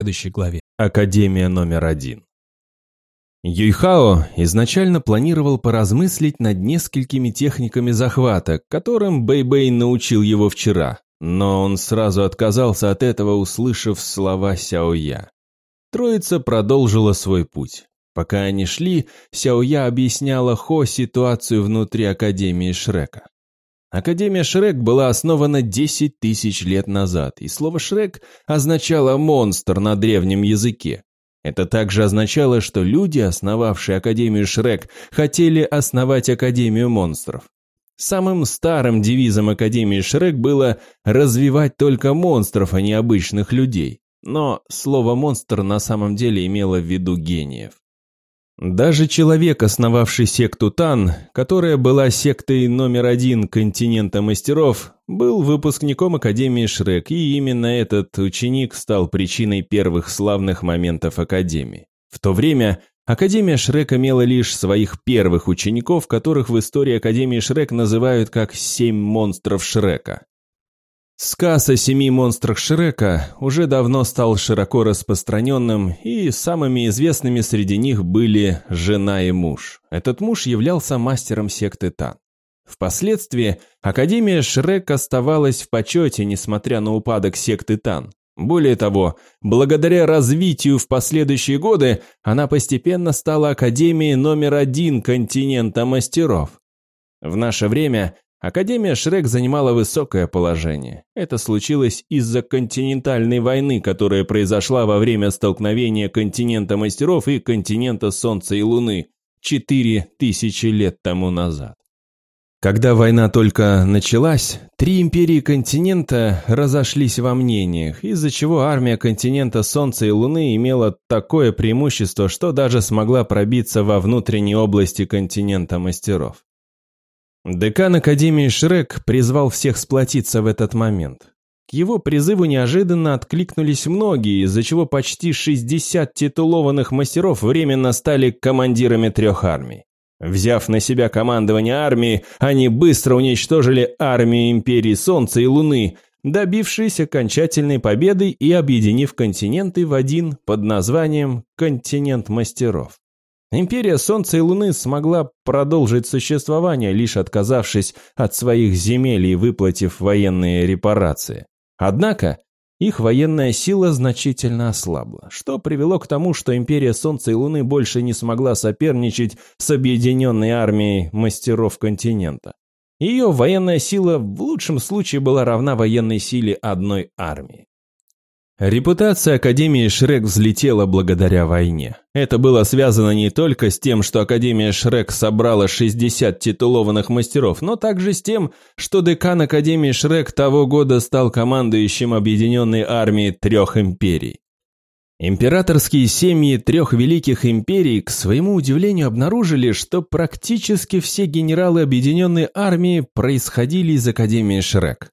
следующей главе. Академия номер один. Юйхао изначально планировал поразмыслить над несколькими техниками захвата, которым Бэйбэй -Бэй научил его вчера, но он сразу отказался от этого, услышав слова Сяоя. Троица продолжила свой путь. Пока они шли, Сяоя объясняла Хо ситуацию внутри Академии Шрека. Академия Шрек была основана 10 тысяч лет назад, и слово «Шрек» означало «монстр» на древнем языке. Это также означало, что люди, основавшие Академию Шрек, хотели основать Академию монстров. Самым старым девизом Академии Шрек было «развивать только монстров, а не обычных людей». Но слово «монстр» на самом деле имело в виду гениев. Даже человек, основавший секту Тан, которая была сектой номер один континента мастеров, был выпускником Академии Шрек, и именно этот ученик стал причиной первых славных моментов Академии. В то время Академия Шрек имела лишь своих первых учеников, которых в истории Академии Шрек называют как «семь монстров Шрека». Сказ о семи монстрах Шрека уже давно стал широко распространенным, и самыми известными среди них были жена и муж. Этот муж являлся мастером секты Тан. Впоследствии Академия Шрек оставалась в почете, несмотря на упадок секты Тан. Более того, благодаря развитию в последующие годы, она постепенно стала Академией номер один континента мастеров. В наше время Академия Шрек занимала высокое положение. Это случилось из-за континентальной войны, которая произошла во время столкновения континента мастеров и континента Солнца и Луны четыре тысячи лет тому назад. Когда война только началась, три империи континента разошлись во мнениях, из-за чего армия континента Солнца и Луны имела такое преимущество, что даже смогла пробиться во внутренней области континента мастеров. Декан Академии Шрек призвал всех сплотиться в этот момент. К его призыву неожиданно откликнулись многие, из-за чего почти 60 титулованных мастеров временно стали командирами трех армий. Взяв на себя командование армии, они быстро уничтожили армии Империи Солнца и Луны, добившись окончательной победы и объединив континенты в один под названием «Континент мастеров». Империя Солнца и Луны смогла продолжить существование, лишь отказавшись от своих земель и выплатив военные репарации. Однако их военная сила значительно ослабла, что привело к тому, что Империя Солнца и Луны больше не смогла соперничать с объединенной армией мастеров континента. Ее военная сила в лучшем случае была равна военной силе одной армии. Репутация Академии Шрек взлетела благодаря войне. Это было связано не только с тем, что Академия Шрек собрала 60 титулованных мастеров, но также с тем, что декан Академии Шрек того года стал командующим объединенной армией трех империй. Императорские семьи трех великих империй, к своему удивлению, обнаружили, что практически все генералы объединенной армии происходили из Академии Шрек.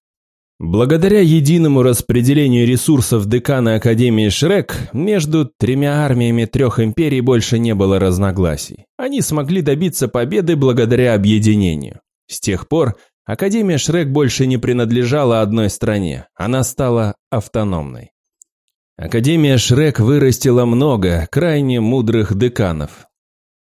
Благодаря единому распределению ресурсов декана Академии Шрек, между тремя армиями трех империй больше не было разногласий. Они смогли добиться победы благодаря объединению. С тех пор Академия Шрек больше не принадлежала одной стране, она стала автономной. Академия Шрек вырастила много крайне мудрых деканов.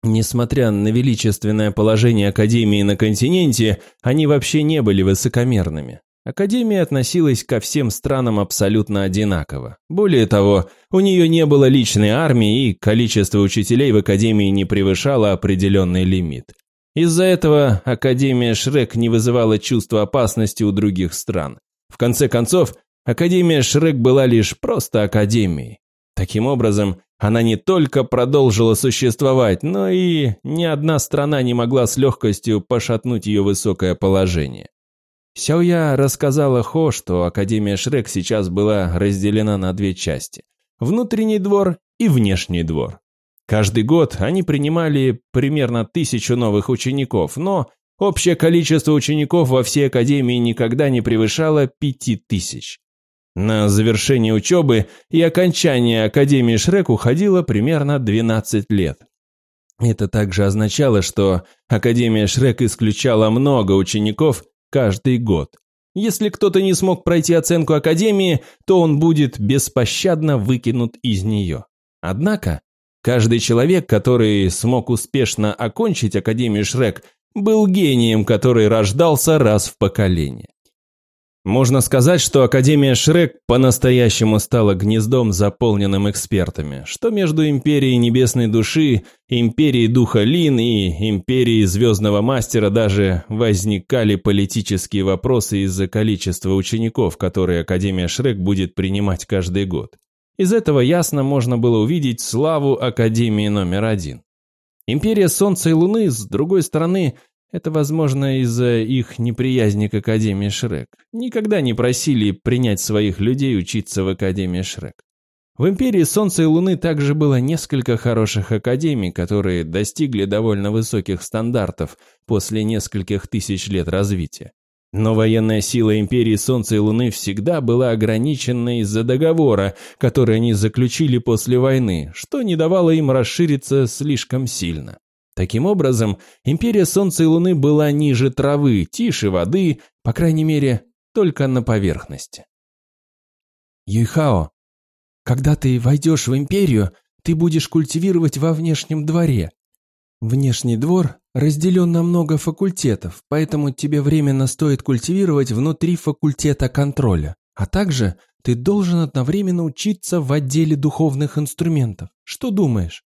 Несмотря на величественное положение Академии на континенте, они вообще не были высокомерными. Академия относилась ко всем странам абсолютно одинаково. Более того, у нее не было личной армии, и количество учителей в Академии не превышало определенный лимит. Из-за этого Академия Шрек не вызывала чувства опасности у других стран. В конце концов, Академия Шрек была лишь просто Академией. Таким образом, она не только продолжила существовать, но и ни одна страна не могла с легкостью пошатнуть ее высокое положение. Сяоя рассказала Хо, что Академия Шрек сейчас была разделена на две части – внутренний двор и внешний двор. Каждый год они принимали примерно тысячу новых учеников, но общее количество учеников во всей Академии никогда не превышало пяти тысяч. На завершение учебы и окончание Академии Шрек уходило примерно 12 лет. Это также означало, что Академия Шрек исключала много учеников каждый год. Если кто-то не смог пройти оценку Академии, то он будет беспощадно выкинут из нее. Однако, каждый человек, который смог успешно окончить Академию Шрек, был гением, который рождался раз в поколение. Можно сказать, что Академия Шрек по-настоящему стала гнездом, заполненным экспертами, что между Империей Небесной Души, Империей Духа Лин и Империей Звездного Мастера даже возникали политические вопросы из-за количества учеников, которые Академия Шрек будет принимать каждый год. Из этого ясно можно было увидеть славу Академии номер один. Империя Солнца и Луны, с другой стороны, это, возможно, из-за их неприязни к Академии Шрек. Никогда не просили принять своих людей учиться в Академии Шрек. В Империи Солнца и Луны также было несколько хороших академий, которые достигли довольно высоких стандартов после нескольких тысяч лет развития. Но военная сила Империи Солнца и Луны всегда была ограничена из-за договора, который они заключили после войны, что не давало им расшириться слишком сильно. Таким образом, империя Солнца и Луны была ниже травы, тише воды, по крайней мере, только на поверхности. Юйхао, когда ты войдешь в империю, ты будешь культивировать во внешнем дворе. Внешний двор разделен на много факультетов, поэтому тебе временно стоит культивировать внутри факультета контроля. А также ты должен одновременно учиться в отделе духовных инструментов. Что думаешь? –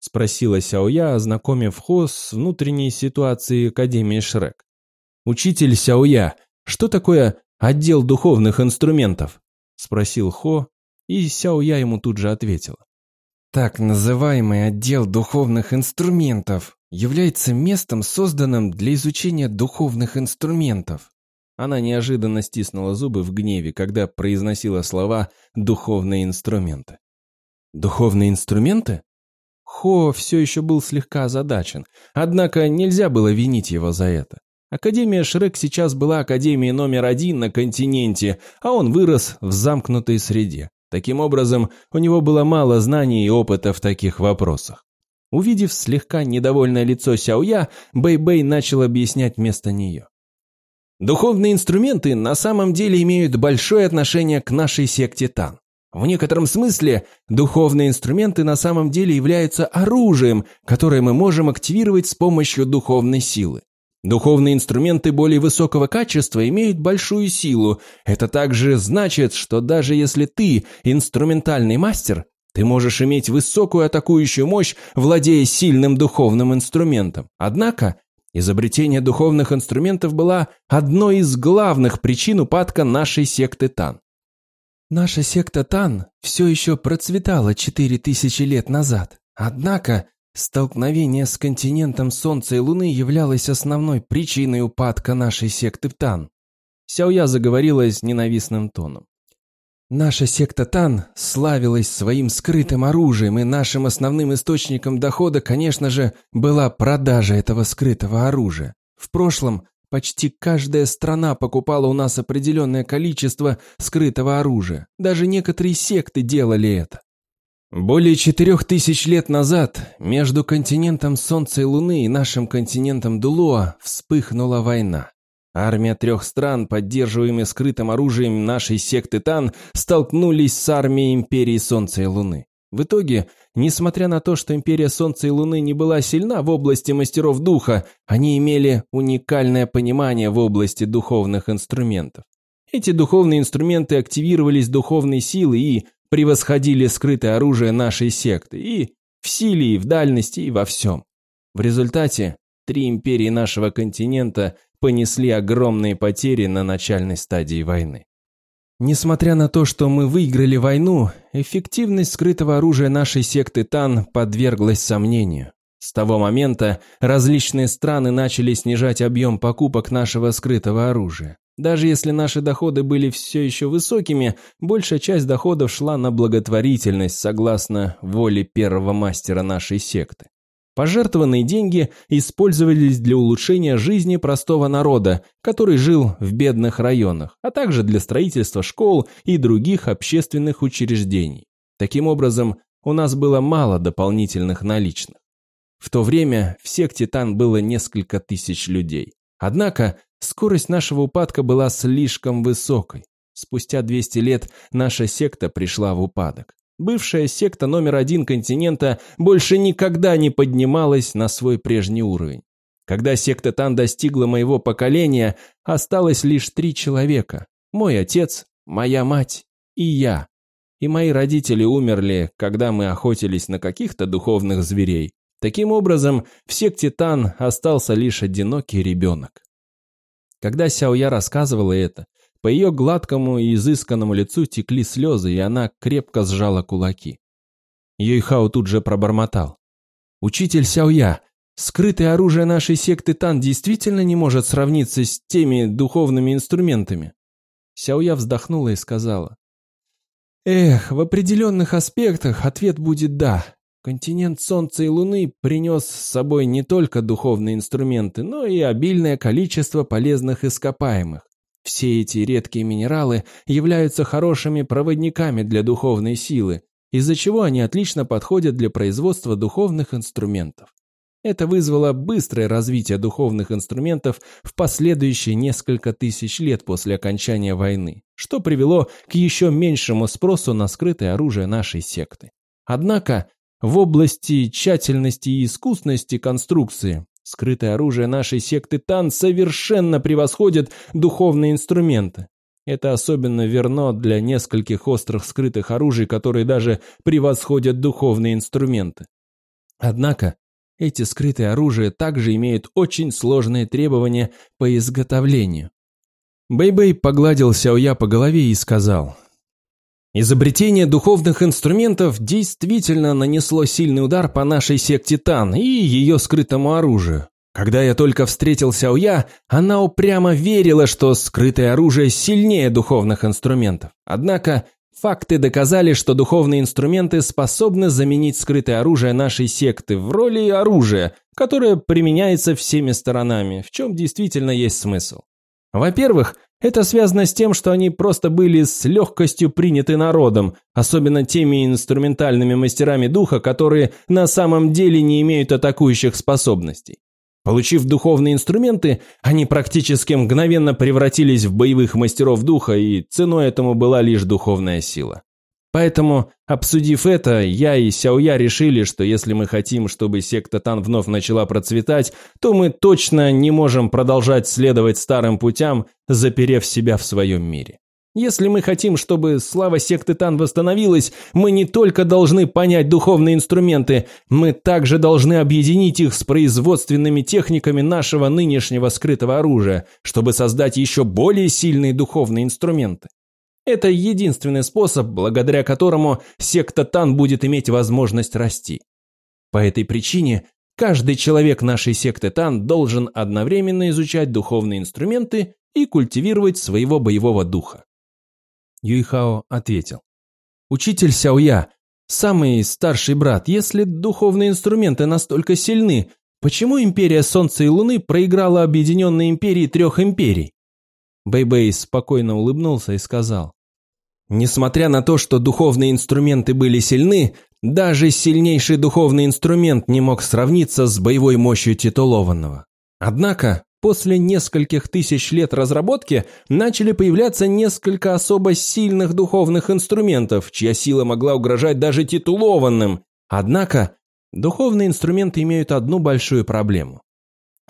спросила Сяоя, ознакомив Хо с внутренней ситуацией Академии Шрек. «Учитель Сяоя, что такое отдел духовных инструментов?» – спросил Хо, и Сяоя ему тут же ответила. Так называемый отдел духовных инструментов является местом, созданным для изучения духовных инструментов. Она неожиданно стиснула зубы в гневе, когда произносила слова «духовные инструменты». «Духовные инструменты?» Хо все еще был слегка озадачен, однако нельзя было винить его за это. Академия Шрек сейчас была академией номер один на континенте, а он вырос в замкнутой среде. Таким образом, у него было мало знаний и опыта в таких вопросах. Увидев слегка недовольное лицо Сяоя, Бэй-Бэй начал объяснять вместо нее. Духовные инструменты на самом деле имеют большое отношение к нашей секте Тан. В некотором смысле духовные инструменты на самом деле являются оружием, которое мы можем активировать с помощью духовной силы. Духовные инструменты более высокого качества имеют большую силу. Это также значит, что даже если ты инструментальный мастер, ты можешь иметь высокую атакующую мощь, владея сильным духовным инструментом. Однако, изобретение духовных инструментов была одной из главных причин упадка нашей секты Тан. Наша секта Тан все еще процветала четыре тысячи лет назад. Однако столкновение с континентом Солнца и Луны являлось основной причиной упадка нашей секты Тан. Сяоя заговорила с ненавистным тоном. Наша секта Тан славилась своим скрытым оружием, и нашим основным источником дохода, конечно же, была продажа этого скрытого оружия. В прошлом Почти каждая страна покупала у нас определенное количество скрытого оружия. Даже некоторые секты делали это. Более четырех тысяч лет назад между континентом Солнца и Луны и нашим континентом Дулуа вспыхнула война. Армия трех стран, поддерживаемая скрытым оружием нашей секты Тан, столкнулись с армией Империи Солнца и Луны. В итоге, несмотря на то, что Империя Солнца и Луны не была сильна в области мастеров духа, они имели уникальное понимание в области духовных инструментов. Эти духовные инструменты активировались духовной силой и превосходили скрытое оружие нашей секты и в силе, и в дальности, и во всем. В результате три империи нашего континента понесли огромные потери на начальной стадии войны. Несмотря на то, что мы выиграли войну, эффективность скрытого оружия нашей секты Тан подверглась сомнению. С того момента различные страны начали снижать объем покупок нашего скрытого оружия. Даже если наши доходы были все еще высокими, большая часть доходов шла на благотворительность согласно воле первого мастера нашей секты. Пожертвованные деньги использовались для улучшения жизни простого народа, который жил в бедных районах, а также для строительства школ и других общественных учреждений. Таким образом, у нас было мало дополнительных наличных. В то время в секте Тан было несколько тысяч людей. Однако, Скорость нашего упадка была слишком высокой. Спустя 200 лет наша секта пришла в упадок. Бывшая секта номер один континента больше никогда не поднималась на свой прежний уровень. Когда секта Тан достигла моего поколения, осталось лишь три человека. Мой отец, моя мать и я. И мои родители умерли, когда мы охотились на каких-то духовных зверей. Таким образом, в секте Тан остался лишь одинокий ребенок. Когда Сяоя рассказывала это, по ее гладкому и изысканному лицу текли слезы, и она крепко сжала кулаки. Юйхао тут же пробормотал. «Учитель Сяоя, скрытое оружие нашей секты Тан действительно не может сравниться с теми духовными инструментами?» Сяоя вздохнула и сказала. «Эх, в определенных аспектах ответ будет «да». Континент Солнца и Луны принес с собой не только духовные инструменты, но и обильное количество полезных ископаемых. Все эти редкие минералы являются хорошими проводниками для духовной силы, из-за чего они отлично подходят для производства духовных инструментов. Это вызвало быстрое развитие духовных инструментов в последующие несколько тысяч лет после окончания войны, что привело к еще меньшему спросу на скрытое оружие нашей секты. Однако в области тщательности и искусности конструкции скрытое оружие нашей секты Тан совершенно превосходит духовные инструменты. Это особенно верно для нескольких острых скрытых оружий, которые даже превосходят духовные инструменты. Однако, эти скрытые оружия также имеют очень сложные требования по изготовлению. Бэйбэй -бэй погладил Сяоя по голове и сказал, Изобретение духовных инструментов действительно нанесло сильный удар по нашей секте Тан и ее скрытому оружию. Когда я только встретил Сяоя, она упрямо верила, что скрытое оружие сильнее духовных инструментов. Однако факты доказали, что духовные инструменты способны заменить скрытое оружие нашей секты в роли оружия, которое применяется всеми сторонами, в чем действительно есть смысл. Во-первых, это связано с тем, что они просто были с легкостью приняты народом, особенно теми инструментальными мастерами духа, которые на самом деле не имеют атакующих способностей. Получив духовные инструменты, они практически мгновенно превратились в боевых мастеров духа, и ценой этому была лишь духовная сила. Поэтому, обсудив это, я и Сяоя решили, что если мы хотим, чтобы секта Тан вновь начала процветать, то мы точно не можем продолжать следовать старым путям, заперев себя в своем мире. Если мы хотим, чтобы слава секты Тан восстановилась, мы не только должны понять духовные инструменты, мы также должны объединить их с производственными техниками нашего нынешнего скрытого оружия, чтобы создать еще более сильные духовные инструменты. Это единственный способ, благодаря которому секта Тан будет иметь возможность расти. По этой причине каждый человек нашей секты Тан должен одновременно изучать духовные инструменты и культивировать своего боевого духа. Юйхао ответил. «Учитель Сяоя, самый старший брат, если духовные инструменты настолько сильны, почему Империя Солнца и Луны проиграла Объединенной Империи трех империй?» Бэйбэй спокойно улыбнулся и сказал. Несмотря на то, что духовные инструменты были сильны, даже сильнейший духовный инструмент не мог сравниться с боевой мощью титулованного. Однако, после нескольких тысяч лет разработки начали появляться несколько особо сильных духовных инструментов, чья сила могла угрожать даже титулованным. Однако, духовные инструменты имеют одну большую проблему.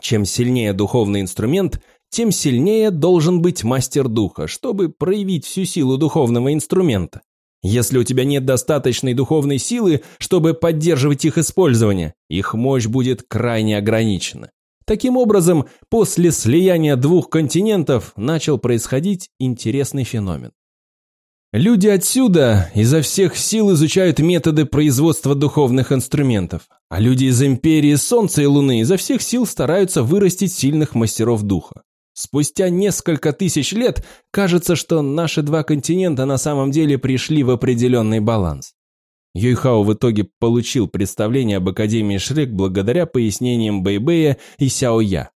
Чем сильнее духовный инструмент, тем сильнее должен быть мастер духа, чтобы проявить всю силу духовного инструмента. Если у тебя нет достаточной духовной силы, чтобы поддерживать их использование, их мощь будет крайне ограничена. Таким образом, после слияния двух континентов начал происходить интересный феномен. Люди отсюда изо всех сил изучают методы производства духовных инструментов, а люди из Империи Солнца и Луны изо всех сил стараются вырастить сильных мастеров духа. Спустя несколько тысяч лет кажется, что наши два континента на самом деле пришли в определенный баланс. Юйхао в итоге получил представление об Академии Шрек благодаря пояснениям Бэйбэя и Сяоя.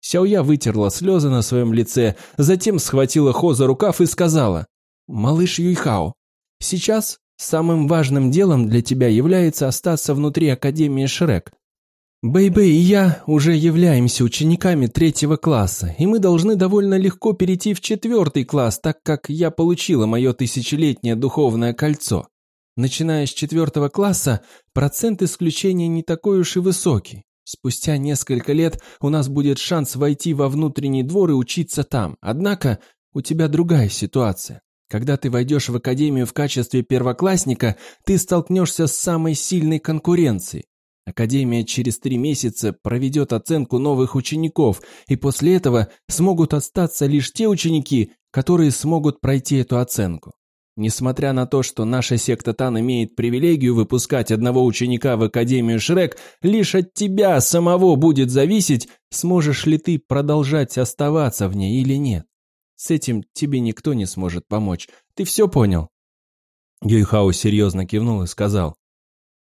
Сяоя вытерла слезы на своем лице, затем схватила Хо за рукав и сказала, «Малыш Юйхао, сейчас самым важным делом для тебя является остаться внутри Академии Шрек. Бэйбэй и я уже являемся учениками третьего класса, и мы должны довольно легко перейти в четвертый класс, так как я получила мое тысячелетнее духовное кольцо. Начиная с четвертого класса, процент исключения не такой уж и высокий. Спустя несколько лет у нас будет шанс войти во внутренний двор и учиться там. Однако у тебя другая ситуация. Когда ты войдешь в академию в качестве первоклассника, ты столкнешься с самой сильной конкуренцией. Академия через три месяца проведет оценку новых учеников, и после этого смогут остаться лишь те ученики, которые смогут пройти эту оценку. Несмотря на то, что наша секта Тан имеет привилегию выпускать одного ученика в Академию Шрек, лишь от тебя самого будет зависеть, сможешь ли ты продолжать оставаться в ней или нет. С этим тебе никто не сможет помочь. Ты все понял?» Юйхао серьезно кивнул и сказал.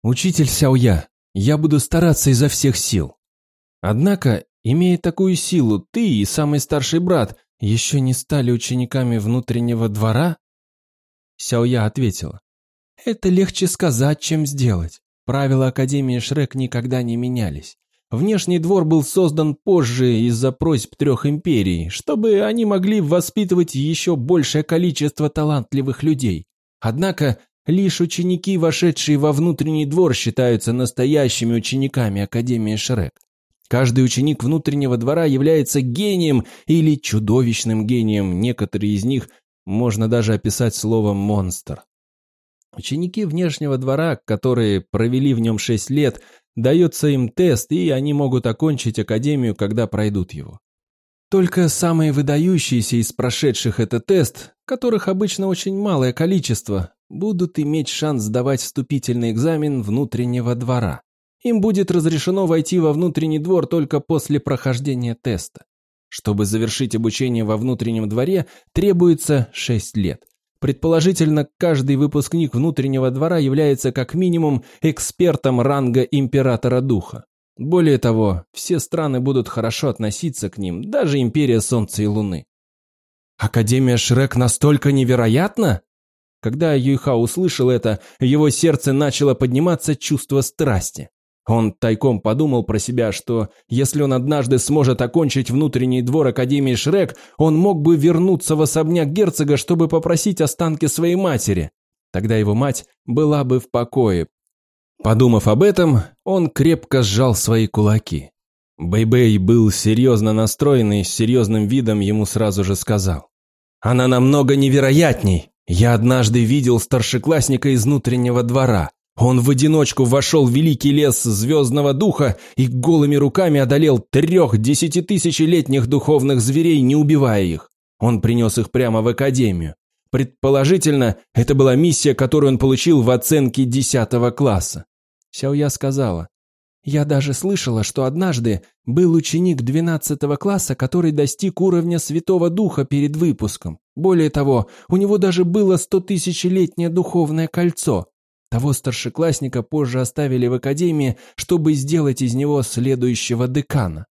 «Учитель Сяоя, я буду стараться изо всех сил. Однако, имея такую силу, ты и самый старший брат еще не стали учениками внутреннего двора? Сяоя ответила. Это легче сказать, чем сделать. Правила Академии Шрек никогда не менялись. Внешний двор был создан позже из-за просьб трех империй, чтобы они могли воспитывать еще большее количество талантливых людей. Однако Лишь ученики, вошедшие во внутренний двор, считаются настоящими учениками Академии Шрек. Каждый ученик внутреннего двора является гением или чудовищным гением, некоторые из них можно даже описать словом «монстр». Ученики внешнего двора, которые провели в нем 6 лет, дается им тест, и они могут окончить академию, когда пройдут его. Только самые выдающиеся из прошедших этот тест, которых обычно очень малое количество, будут иметь шанс сдавать вступительный экзамен внутреннего двора. Им будет разрешено войти во внутренний двор только после прохождения теста. Чтобы завершить обучение во внутреннем дворе, требуется 6 лет. Предположительно, каждый выпускник внутреннего двора является как минимум экспертом ранга императора духа. Более того, все страны будут хорошо относиться к ним, даже империя Солнца и Луны. Академия Шрек настолько невероятна? Когда Юйха услышал это, его сердце начало подниматься чувство страсти. Он тайком подумал про себя, что если он однажды сможет окончить внутренний двор Академии Шрек, он мог бы вернуться в особняк герцога, чтобы попросить останки своей матери. Тогда его мать была бы в покое. Подумав об этом, он крепко сжал свои кулаки. Бэйбэй -бэй был серьезно настроен и с серьезным видом ему сразу же сказал. «Она намного невероятней!» Я однажды видел старшеклассника из внутреннего двора. Он в одиночку вошел в великий лес звездного духа и голыми руками одолел трех десятитысячелетних духовных зверей, не убивая их. Он принес их прямо в академию. Предположительно, это была миссия, которую он получил в оценке десятого класса. Сяоя сказала, я даже слышала, что однажды был ученик 12 класса, который достиг уровня Святого Духа перед выпуском. Более того, у него даже было стотысячелетнее духовное кольцо. Того старшеклассника позже оставили в академии, чтобы сделать из него следующего декана.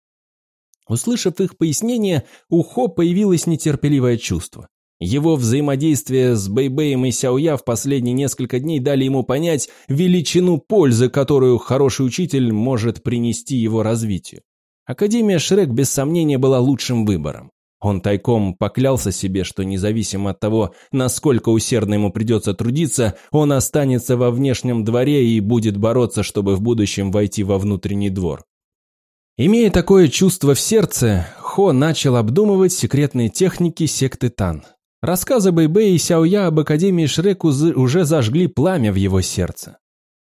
Услышав их пояснение, у Хо появилось нетерпеливое чувство. Его взаимодействие с Бэйбэем и Сяоя в последние несколько дней дали ему понять величину пользы, которую хороший учитель может принести его развитию. Академия Шрек без сомнения была лучшим выбором. Он тайком поклялся себе, что независимо от того, насколько усердно ему придется трудиться, он останется во внешнем дворе и будет бороться, чтобы в будущем войти во внутренний двор. Имея такое чувство в сердце, Хо начал обдумывать секретные техники секты Тан. Рассказы Бэйбэ и Сяоя об Академии Шрек уже зажгли пламя в его сердце.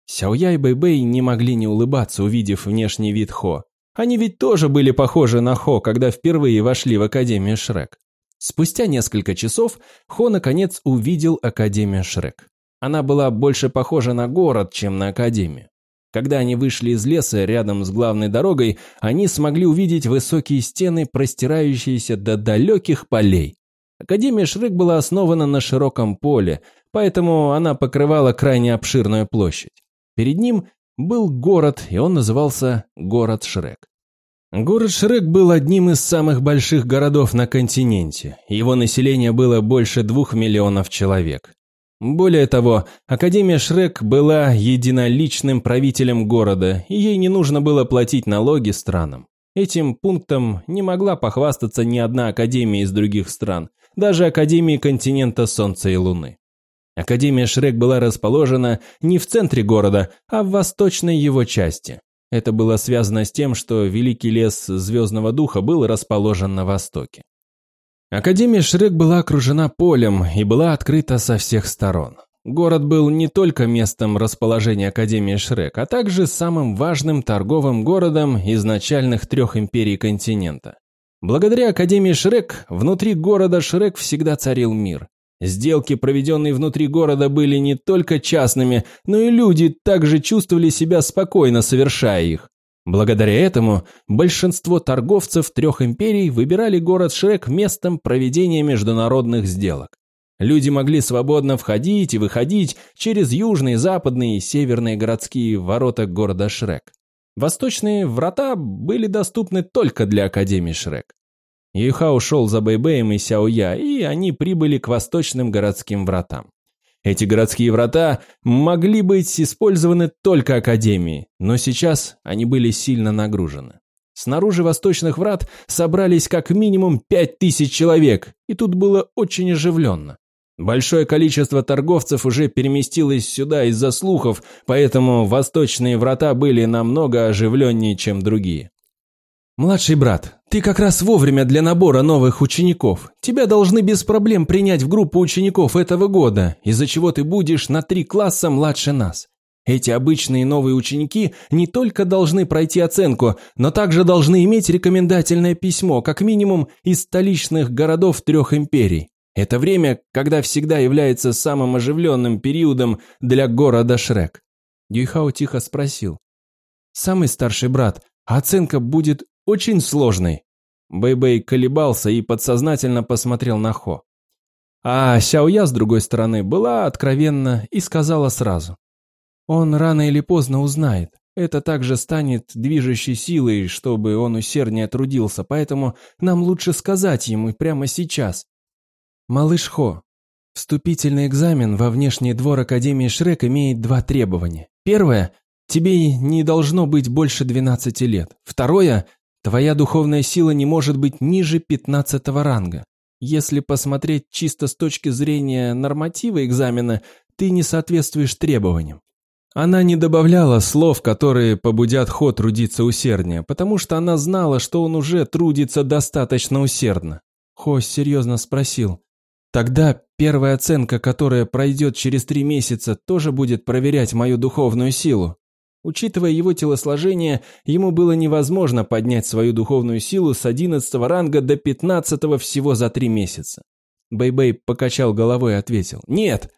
Сяоя и Бэйбэй не могли не улыбаться, увидев внешний вид Хо. Они ведь тоже были похожи на Хо, когда впервые вошли в Академию Шрек. Спустя несколько часов Хо наконец увидел Академию Шрек. Она была больше похожа на город, чем на Академию. Когда они вышли из леса рядом с главной дорогой, они смогли увидеть высокие стены, простирающиеся до далеких полей. Академия Шрек была основана на широком поле, поэтому она покрывала крайне обширную площадь. Перед ним был город, и он назывался Город Шрек. Город Шрек был одним из самых больших городов на континенте. Его население было больше двух миллионов человек. Более того, Академия Шрек была единоличным правителем города, и ей не нужно было платить налоги странам. Этим пунктом не могла похвастаться ни одна академия из других стран, даже Академии континента Солнца и Луны. Академия Шрек была расположена не в центре города, а в восточной его части. Это было связано с тем, что Великий лес Звездного Духа был расположен на востоке. Академия Шрек была окружена полем и была открыта со всех сторон. Город был не только местом расположения Академии Шрек, а также самым важным торговым городом изначальных трех империй континента. Благодаря Академии Шрек внутри города Шрек всегда царил мир. Сделки, проведенные внутри города, были не только частными, но и люди также чувствовали себя спокойно, совершая их. Благодаря этому большинство торговцев трех империй выбирали город Шрек местом проведения международных сделок. Люди могли свободно входить и выходить через южные, западные и северные городские ворота города Шрек. Восточные врата были доступны только для Академии Шрек. Юха ушел за Бэйбэем и Сяоя, и они прибыли к восточным городским вратам. Эти городские врата могли быть использованы только Академией, но сейчас они были сильно нагружены. Снаружи восточных врат собрались как минимум пять тысяч человек, и тут было очень оживленно. Большое количество торговцев уже переместилось сюда из-за слухов, поэтому восточные врата были намного оживленнее, чем другие. «Младший брат, ты как раз вовремя для набора новых учеников. Тебя должны без проблем принять в группу учеников этого года, из-за чего ты будешь на три класса младше нас. Эти обычные новые ученики не только должны пройти оценку, но также должны иметь рекомендательное письмо, как минимум из столичных городов трех империй. Это время, когда всегда является самым оживленным периодом для города Шрек. Юйхао тихо спросил. «Самый старший брат, а оценка будет очень сложный». Бэйбэй -бэй колебался и подсознательно посмотрел на Хо. А Сяоя, с другой стороны, была откровенна и сказала сразу. «Он рано или поздно узнает. Это также станет движущей силой, чтобы он усерднее трудился, поэтому нам лучше сказать ему прямо сейчас. Малыш Хо, вступительный экзамен во внешний двор Академии Шрек имеет два требования. Первое – тебе не должно быть больше 12 лет. Второе Твоя духовная сила не может быть ниже 15 ранга. Если посмотреть чисто с точки зрения норматива экзамена, ты не соответствуешь требованиям. Она не добавляла слов, которые побудят Хо трудиться усерднее, потому что она знала, что он уже трудится достаточно усердно. Хо серьезно спросил. «Тогда первая оценка, которая пройдет через три месяца, тоже будет проверять мою духовную силу?» Учитывая его телосложение, ему было невозможно поднять свою духовную силу с 11 ранга до 15 всего за три месяца. Бэйбэй -бэй покачал головой и ответил. «Нет!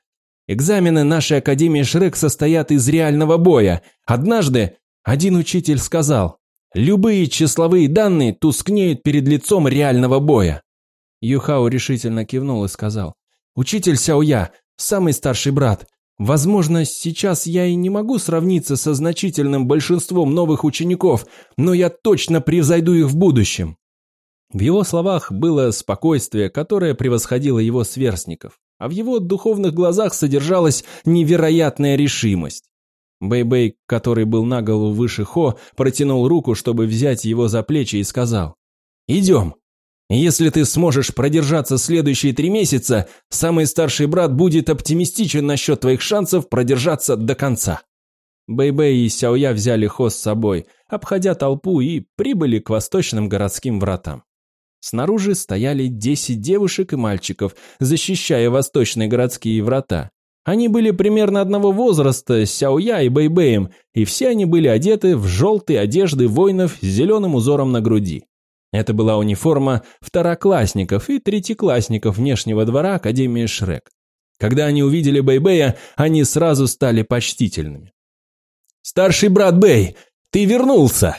Экзамены нашей Академии Шрек состоят из реального боя. Однажды один учитель сказал, любые числовые данные тускнеют перед лицом реального боя». Юхао решительно кивнул и сказал, «Учитель Сяоя, самый старший брат, Возможно, сейчас я и не могу сравниться со значительным большинством новых учеников, но я точно превзойду их в будущем. В его словах было спокойствие, которое превосходило его сверстников, а в его духовных глазах содержалась невероятная решимость. Бэй-Бэй, который был на голову выше Хо, протянул руку, чтобы взять его за плечи и сказал «Идем». Если ты сможешь продержаться следующие три месяца, самый старший брат будет оптимистичен насчет твоих шансов продержаться до конца. Бэйбэй -бэй и Сяоя взяли Хо с собой, обходя толпу и прибыли к восточным городским вратам. Снаружи стояли десять девушек и мальчиков, защищая восточные городские врата. Они были примерно одного возраста с Сяоя и Бэйбэем, и все они были одеты в желтые одежды воинов с зеленым узором на груди. Это была униформа второклассников и третьеклассников внешнего двора Академии Шрек. Когда они увидели Бэйбэя, они сразу стали почтительными. «Старший брат Бэй, ты вернулся!»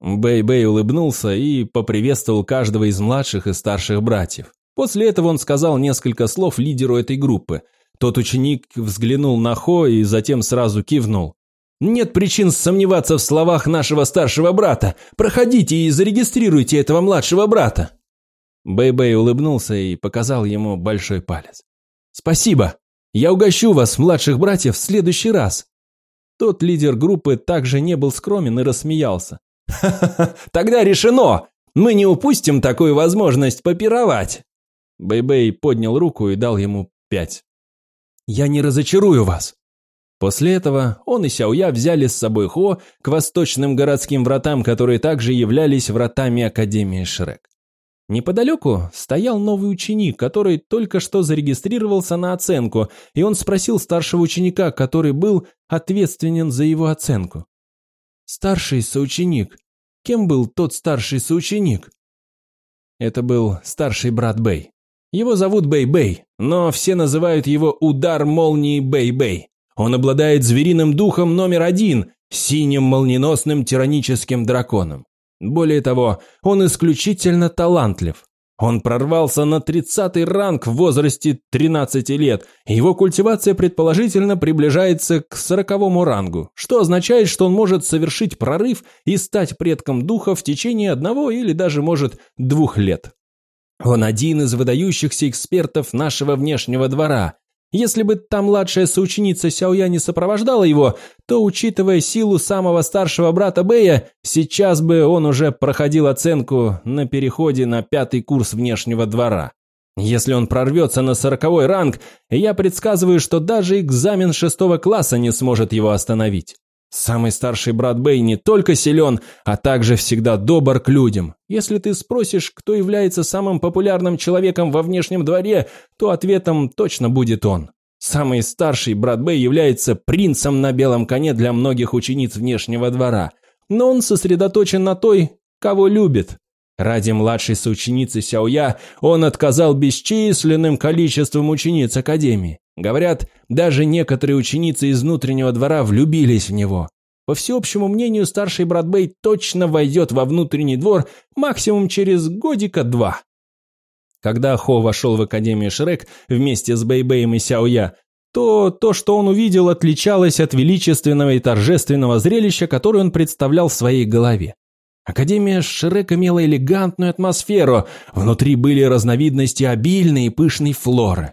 Бэй-Бэй улыбнулся и поприветствовал каждого из младших и старших братьев. После этого он сказал несколько слов лидеру этой группы. Тот ученик взглянул на Хо и затем сразу кивнул. Нет причин сомневаться в словах нашего старшего брата. Проходите и зарегистрируйте этого младшего брата. Бэй-Бэй улыбнулся и показал ему большой палец. Спасибо. Я угощу вас, младших братьев, в следующий раз. Тот лидер группы также не был скромен и рассмеялся. «Ха-ха-ха, тогда решено! Мы не упустим такую возможность попировать!» Бэйбэй поднял руку и дал ему пять. «Я не разочарую вас!» После этого он и Сяоя взяли с собой Хо к восточным городским вратам, которые также являлись вратами Академии Шрек. Неподалеку стоял новый ученик, который только что зарегистрировался на оценку, и он спросил старшего ученика, который был ответственен за его оценку. «Старший соученик. Кем был тот старший соученик?» Это был старший брат Бэй. Его зовут Бэй-Бэй, но все называют его «Удар молнии Бэй-Бэй». Он обладает звериным духом номер один, синим молниеносным тираническим драконом. Более того, он исключительно талантлив. Он прорвался на 30-й ранг в возрасте 13 лет, и его культивация предположительно приближается к 40-му рангу, что означает, что он может совершить прорыв и стать предком духа в течение одного или даже, может, двух лет. Он один из выдающихся экспертов нашего внешнего двора, если бы та младшая соученица Сяоя не сопровождала его, то, учитывая силу самого старшего брата Бэя, сейчас бы он уже проходил оценку на переходе на пятый курс внешнего двора. Если он прорвется на сороковой ранг, я предсказываю, что даже экзамен шестого класса не сможет его остановить. Самый старший брат Бэй не только силен, а также всегда добр к людям. Если ты спросишь, кто является самым популярным человеком во внешнем дворе, то ответом точно будет он. Самый старший брат Бэй является принцем на белом коне для многих учениц внешнего двора, но он сосредоточен на той, кого любит. Ради младшей соученицы Сяоя он отказал бесчисленным количеством учениц Академии. Говорят, даже некоторые ученицы из внутреннего двора влюбились в него. По всеобщему мнению, старший брат Бэй точно войдет во внутренний двор максимум через годика-два. Когда Хо вошел в Академию Шрек вместе с Бэйбэем и Сяоя, то то, что он увидел, отличалось от величественного и торжественного зрелища, которое он представлял в своей голове. Академия Шрек имела элегантную атмосферу, внутри были разновидности обильной и пышной флоры.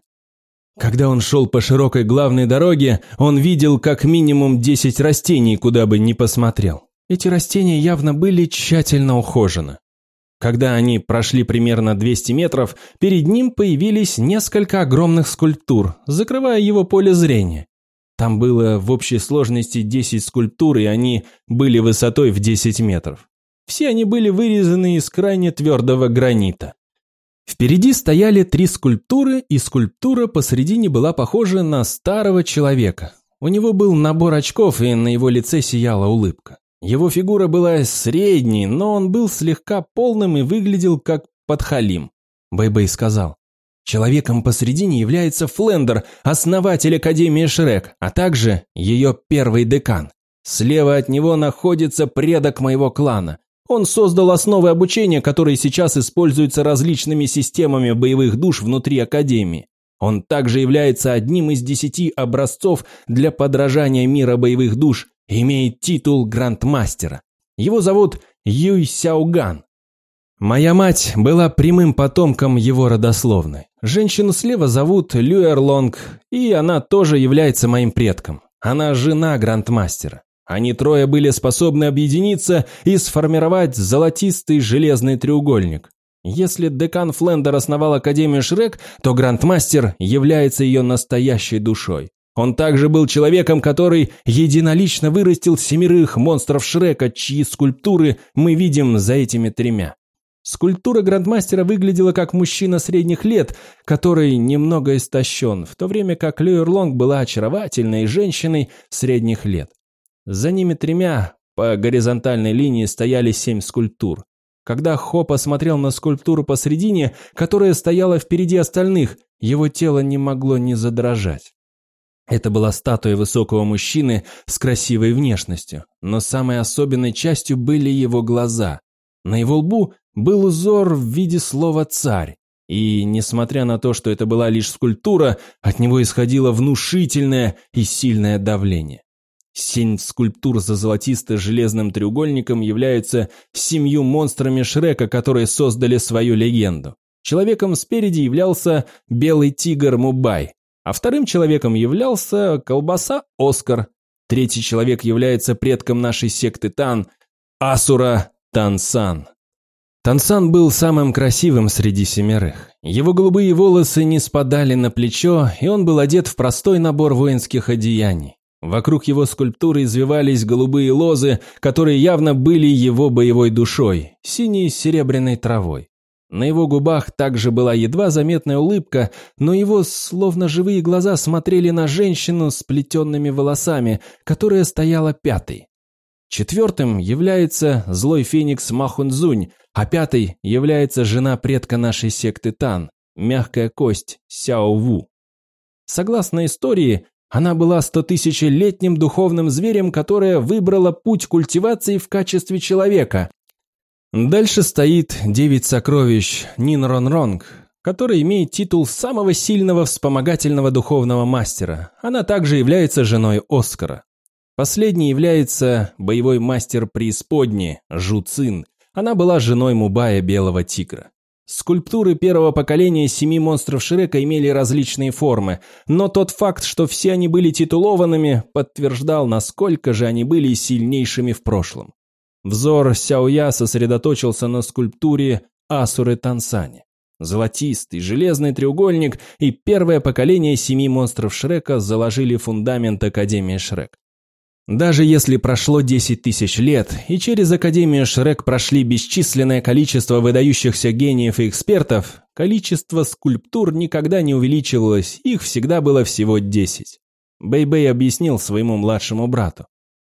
Когда он шел по широкой главной дороге, он видел как минимум 10 растений, куда бы ни посмотрел. Эти растения явно были тщательно ухожены. Когда они прошли примерно 200 метров, перед ним появились несколько огромных скульптур, закрывая его поле зрения. Там было в общей сложности 10 скульптур, и они были высотой в 10 метров. Все они были вырезаны из крайне твердого гранита. Впереди стояли три скульптуры, и скульптура посредине была похожа на старого человека. У него был набор очков, и на его лице сияла улыбка. Его фигура была средней, но он был слегка полным и выглядел как подхалим. Бэйбэй сказал, «Человеком посредине является Флендер, основатель Академии Шрек, а также ее первый декан. Слева от него находится предок моего клана. Он создал основы обучения, которые сейчас используются различными системами боевых душ внутри Академии. Он также является одним из десяти образцов для подражания мира боевых душ имеет титул Грандмастера. Его зовут Юй Сяоган. Моя мать была прямым потомком его родословной. Женщину слева зовут Люэр Лонг, и она тоже является моим предком. Она жена Грандмастера. Они трое были способны объединиться и сформировать золотистый железный треугольник. Если декан Флендер основал Академию Шрек, то Грандмастер является ее настоящей душой. Он также был человеком, который единолично вырастил семерых монстров Шрека, чьи скульптуры мы видим за этими тремя. Скульптура Грандмастера выглядела как мужчина средних лет, который немного истощен, в то время как Люер Лонг была очаровательной женщиной средних лет. За ними тремя по горизонтальной линии стояли семь скульптур. Когда Хо посмотрел на скульптуру посредине, которая стояла впереди остальных, его тело не могло не задрожать. Это была статуя высокого мужчины с красивой внешностью, но самой особенной частью были его глаза. На его лбу был узор в виде слова «царь», и, несмотря на то, что это была лишь скульптура, от него исходило внушительное и сильное давление. Семь скульптур за золотисто-железным треугольником являются семью монстрами Шрека, которые создали свою легенду. Человеком спереди являлся белый тигр Мубай. а вторым человеком являлся колбаса Оскар. Третий человек является предком нашей секты Тан, Асура Тансан. Тансан был самым красивым среди семерых. Его голубые волосы не спадали на плечо, и он был одет в простой набор воинских одеяний. Вокруг его скульптуры извивались голубые лозы, которые явно были его боевой душой, синей с серебряной травой. На его губах также была едва заметная улыбка, но его словно живые глаза смотрели на женщину с плетенными волосами, которая стояла пятой. Четвертым является злой феникс Махунзунь, а пятой является жена предка нашей секты Тан, мягкая кость Сяо Ву. Согласно истории, она была стотысячелетним духовным зверем, которая выбрала путь культивации в качестве человека. Дальше стоит девять сокровищ Нин Рон который имеет титул самого сильного вспомогательного духовного мастера. Она также является женой Оскара. Последней является боевой мастер преисподни Жу Цин. Она была женой Мубая Белого Тигра. Скульптуры первого поколения семи монстров Шрека имели различные формы, но тот факт, что все они были титулованными, подтверждал, насколько же они были сильнейшими в прошлом. Взор Сяоя сосредоточился на скульптуре Асуры Тансани. Золотистый железный треугольник и первое поколение семи монстров Шрека заложили фундамент Академии Шрек. Даже если прошло 10 тысяч лет, и через Академию Шрек прошли бесчисленное количество выдающихся гениев и экспертов, количество скульптур никогда не увеличивалось, их всегда было всего 10. Бэй-Бэй объяснил своему младшему брату.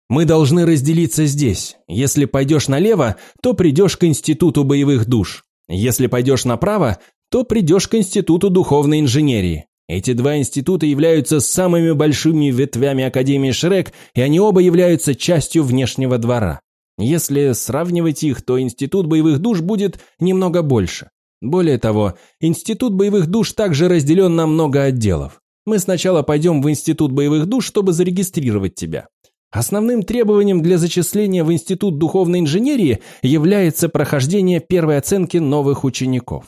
«Мы должны разделиться здесь. Если пойдешь налево, то придешь к Институту боевых душ. Если пойдешь направо, то придешь к Институту духовной инженерии. Эти два института являются самыми большими ветвями Академии Шрек, и они оба являются частью внешнего двора. Если сравнивать их, то Институт боевых душ будет немного больше. Более того, Институт боевых душ также разделен на много отделов. Мы сначала пойдем в Институт боевых душ, чтобы зарегистрировать тебя. Основным требованием для зачисления в Институт духовной инженерии является прохождение первой оценки новых учеников.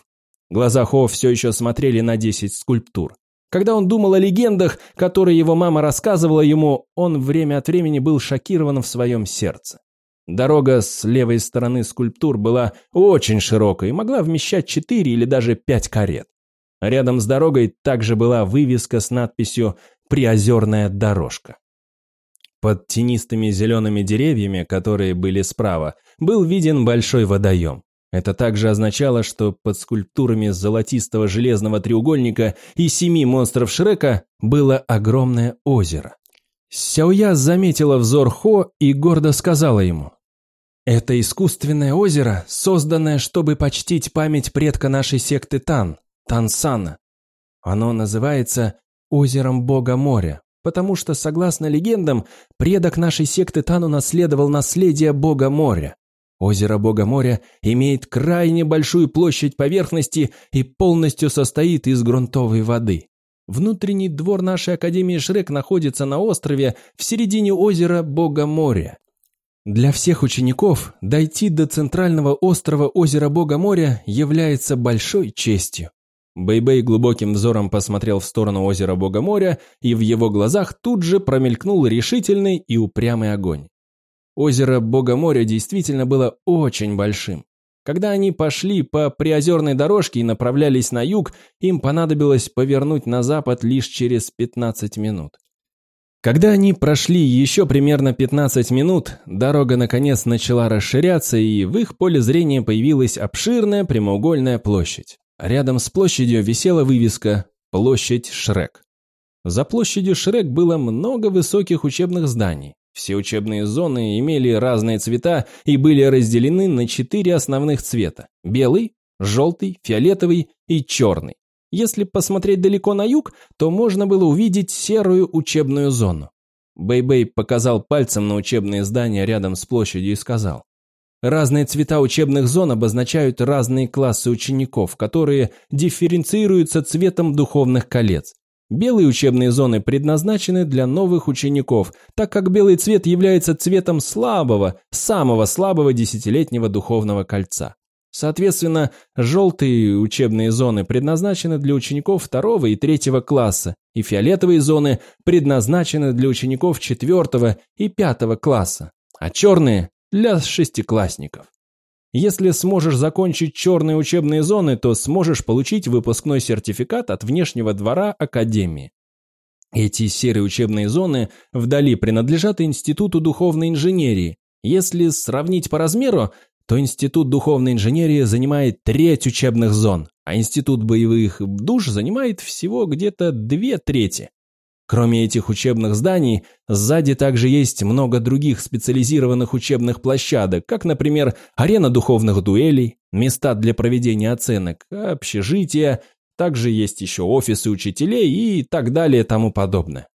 Глаза Хо все еще смотрели на 10 скульптур. Когда он думал о легендах, которые его мама рассказывала ему, он время от времени был шокирован в своем сердце. Дорога с левой стороны скульптур была очень широкой и могла вмещать четыре или даже пять карет. Рядом с дорогой также была вывеска с надписью «Приозерная дорожка». Под тенистыми зелеными деревьями, которые были справа, был виден большой водоем. Это также означало, что под скульптурами золотистого железного треугольника и семи монстров Шрека было огромное озеро. Сяоя заметила взор Хо и гордо сказала ему. «Это искусственное озеро, созданное, чтобы почтить память предка нашей секты Тан, Тансана. Оно называется озером Бога моря, потому что, согласно легендам, предок нашей секты Тан унаследовал наследие Бога моря. Озеро Бога моря имеет крайне большую площадь поверхности и полностью состоит из грунтовой воды. Внутренний двор нашей Академии Шрек находится на острове в середине озера Бога моря. Для всех учеников дойти до центрального острова озера Бога моря является большой честью. Бэйбэй -бэй глубоким взором посмотрел в сторону озера Бога моря, и в его глазах тут же промелькнул решительный и упрямый огонь. Озеро Бога моря действительно было очень большим. Когда они пошли по приозерной дорожке и направлялись на юг, им понадобилось повернуть на запад лишь через 15 минут. Когда они прошли еще примерно 15 минут, дорога наконец начала расширяться, и в их поле зрения появилась обширная прямоугольная площадь. Рядом с площадью висела вывеска «Площадь Шрек». За площадью Шрек было много высоких учебных зданий. Все учебные зоны имели разные цвета и были разделены на четыре основных цвета – белый, желтый, фиолетовый и черный. Если посмотреть далеко на юг, то можно было увидеть серую учебную зону. Бэй-Бэй показал пальцем на учебные здания рядом с площадью и сказал. Разные цвета учебных зон обозначают разные классы учеников, которые дифференцируются цветом духовных колец. Белые учебные зоны предназначены для новых учеников, так как белый цвет является цветом слабого, самого слабого десятилетнего духовного кольца. Соответственно, желтые учебные зоны предназначены для учеников второго и третьего класса, и фиолетовые зоны предназначены для учеников четвертого и пятого класса, а черные – для шестиклассников. Если сможешь закончить черные учебные зоны, то сможешь получить выпускной сертификат от внешнего двора Академии. Эти серые учебные зоны вдали принадлежат Институту духовной инженерии. Если сравнить по размеру, то Институт духовной инженерии занимает треть учебных зон, а Институт боевых душ занимает всего где-то две трети. Кроме этих учебных зданий, сзади также есть много других специализированных учебных площадок, как, например, арена духовных дуэлей, места для проведения оценок, общежития, также есть еще офисы учителей и так далее тому подобное.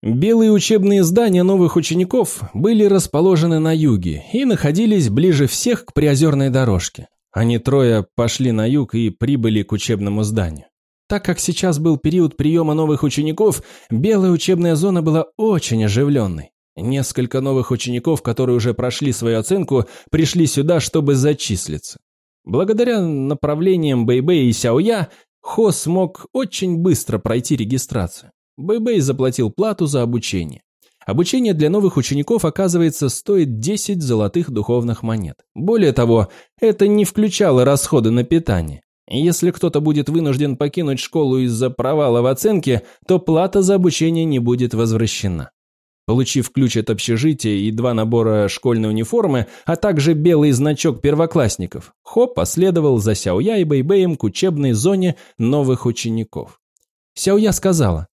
Белые учебные здания новых учеников были расположены на юге и находились ближе всех к приозерной дорожке. Они трое пошли на юг и прибыли к учебному зданию. Так как сейчас был период приема новых учеников, белая учебная зона была очень оживленной. Несколько новых учеников, которые уже прошли свою оценку, пришли сюда, чтобы зачислиться. Благодаря направлениям Бэйбэй и Сяоя, Хо смог очень быстро пройти регистрацию. Бэйбэй заплатил плату за обучение. Обучение для новых учеников, оказывается, стоит 10 золотых духовных монет. Более того, это не включало расходы на питание. Если кто-то будет вынужден покинуть школу из-за провала в оценке, то плата за обучение не будет возвращена. Получив ключ от общежития и два набора школьной униформы, а также белый значок первоклассников, Хо последовал за Сяоя и Бэйбэем к учебной зоне новых учеников. Сяоя сказала,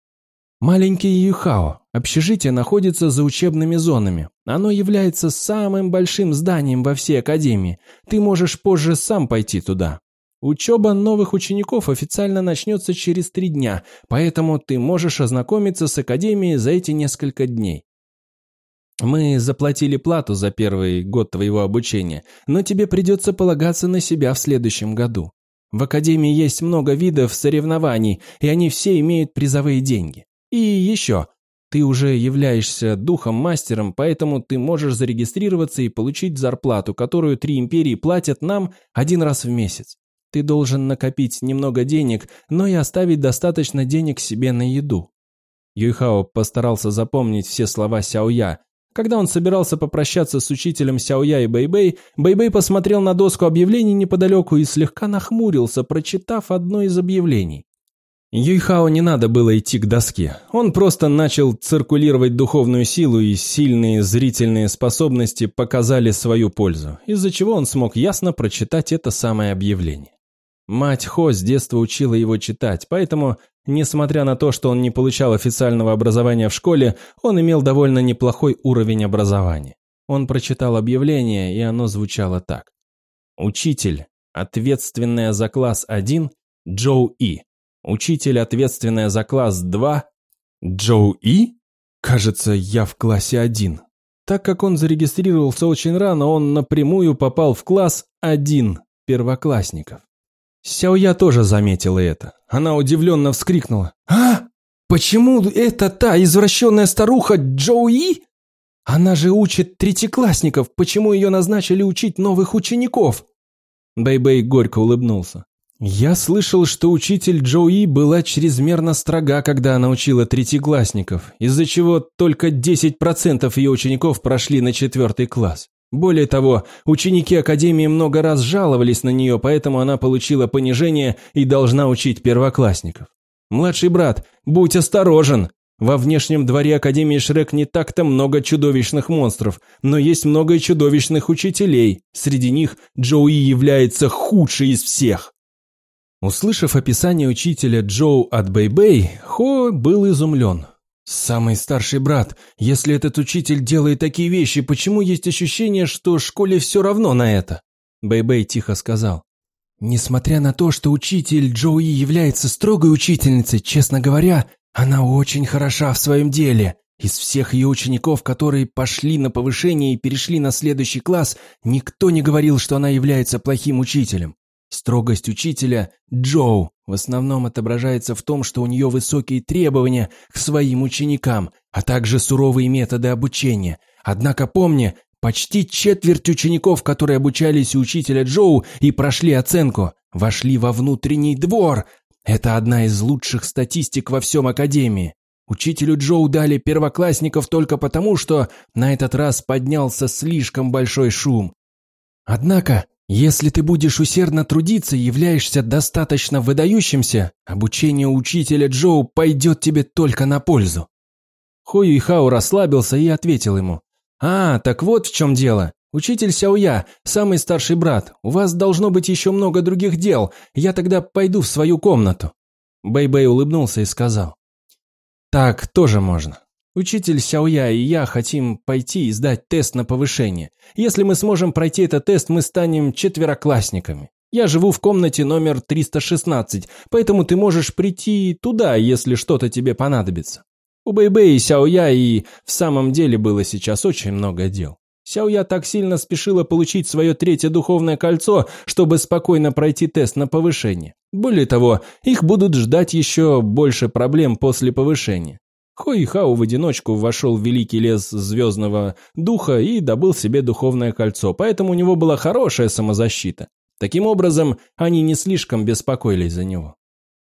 Маленький Юхао. Общежитие находится за учебными зонами. Оно является самым большим зданием во всей академии. Ты можешь позже сам пойти туда. Учеба новых учеников официально начнется через три дня, поэтому ты можешь ознакомиться с академией за эти несколько дней. Мы заплатили плату за первый год твоего обучения, но тебе придется полагаться на себя в следующем году. В академии есть много видов соревнований, и они все имеют призовые деньги. И еще, ты уже являешься духом-мастером, поэтому ты можешь зарегистрироваться и получить зарплату, которую три империи платят нам один раз в месяц. Ты должен накопить немного денег, но и оставить достаточно денег себе на еду. Юйхао постарался запомнить все слова Сяоя. Когда он собирался попрощаться с учителем Сяоя и Бэйбэй, Бэйбэй посмотрел на доску объявлений неподалеку и слегка нахмурился, прочитав одно из объявлений. Юйхао не надо было идти к доске. Он просто начал циркулировать духовную силу, и сильные зрительные способности показали свою пользу, из-за чего он смог ясно прочитать это самое объявление. Мать Хо с детства учила его читать, поэтому, несмотря на то, что он не получал официального образования в школе, он имел довольно неплохой уровень образования. Он прочитал объявление, и оно звучало так. Учитель, ответственная за класс 1, Джоу И. Учитель, ответственная за класс 2, Джоу И? Кажется, я в классе 1. Так как он зарегистрировался очень рано, он напрямую попал в класс 1 первоклассников. Сяоя тоже заметила это. Она удивленно вскрикнула. «А? Почему это та извращенная старуха Джоуи? Она же учит третьеклассников, почему ее назначили учить новых учеников?» Бэйбэй -бэй горько улыбнулся. «Я слышал, что учитель Джоуи была чрезмерно строга, когда она учила третьеклассников, из-за чего только 10% ее учеников прошли на четвертый класс. Более того, ученики Академии много раз жаловались на нее, поэтому она получила понижение и должна учить первоклассников. «Младший брат, будь осторожен!» Во внешнем дворе Академии Шрек не так-то много чудовищных монстров, но есть много чудовищных учителей. Среди них Джоуи является худший из всех. Услышав описание учителя Джоу от Бэйбэй, Хо был изумлен. «Самый старший брат, если этот учитель делает такие вещи, почему есть ощущение, что школе все равно на это?» Бэйбэй тихо сказал. «Несмотря на то, что учитель Джоуи является строгой учительницей, честно говоря, она очень хороша в своем деле. Из всех ее учеников, которые пошли на повышение и перешли на следующий класс, никто не говорил, что она является плохим учителем. Строгость учителя Джоу в основном отображается в том, что у нее высокие требования к своим ученикам, а также суровые методы обучения. Однако помни, Почти четверть учеников, которые обучались у учителя Джоу и прошли оценку, вошли во внутренний двор. Это одна из лучших статистик во всем Академии. Учителю Джоу дали первоклассников только потому, что на этот раз поднялся слишком большой шум. Однако, если ты будешь усердно трудиться и являешься достаточно выдающимся, обучение учителя Джоу пойдет тебе только на пользу. Хо Юйхао расслабился и ответил ему. «А, так вот в чем дело. Учитель Сяоя, самый старший брат, у вас должно быть еще много других дел, я тогда пойду в свою комнату». Бэй-Бэй улыбнулся и сказал. «Так тоже можно. Учитель Сяоя и я хотим пойти и сдать тест на повышение. Если мы сможем пройти этот тест, мы станем четвероклассниками. Я живу в комнате номер 316, поэтому ты можешь прийти туда, если что-то тебе понадобится. У Бэйбэй и Сяоя и в самом деле было сейчас очень много дел. Сяоя так сильно спешила получить свое третье духовное кольцо, чтобы спокойно пройти тест на повышение. Более того, их будут ждать еще больше проблем после повышения. Хои Хао в одиночку вошел в великий лес звездного духа и добыл себе духовное кольцо, поэтому у него была хорошая самозащита. Таким образом, они не слишком беспокоились за него.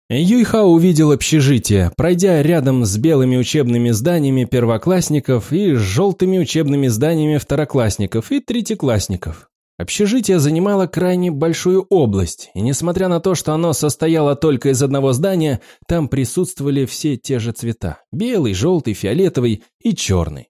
Юйхао увидел общежитие, пройдя рядом с белыми учебными зданиями первоклассников и желтыми учебными зданиями второклассников и третьеклассников. Общежитие занимало крайне большую область, и несмотря на то, что оно состояло только из одного здания, там присутствовали все те же цвета – белый, желтый, фиолетовый и черный.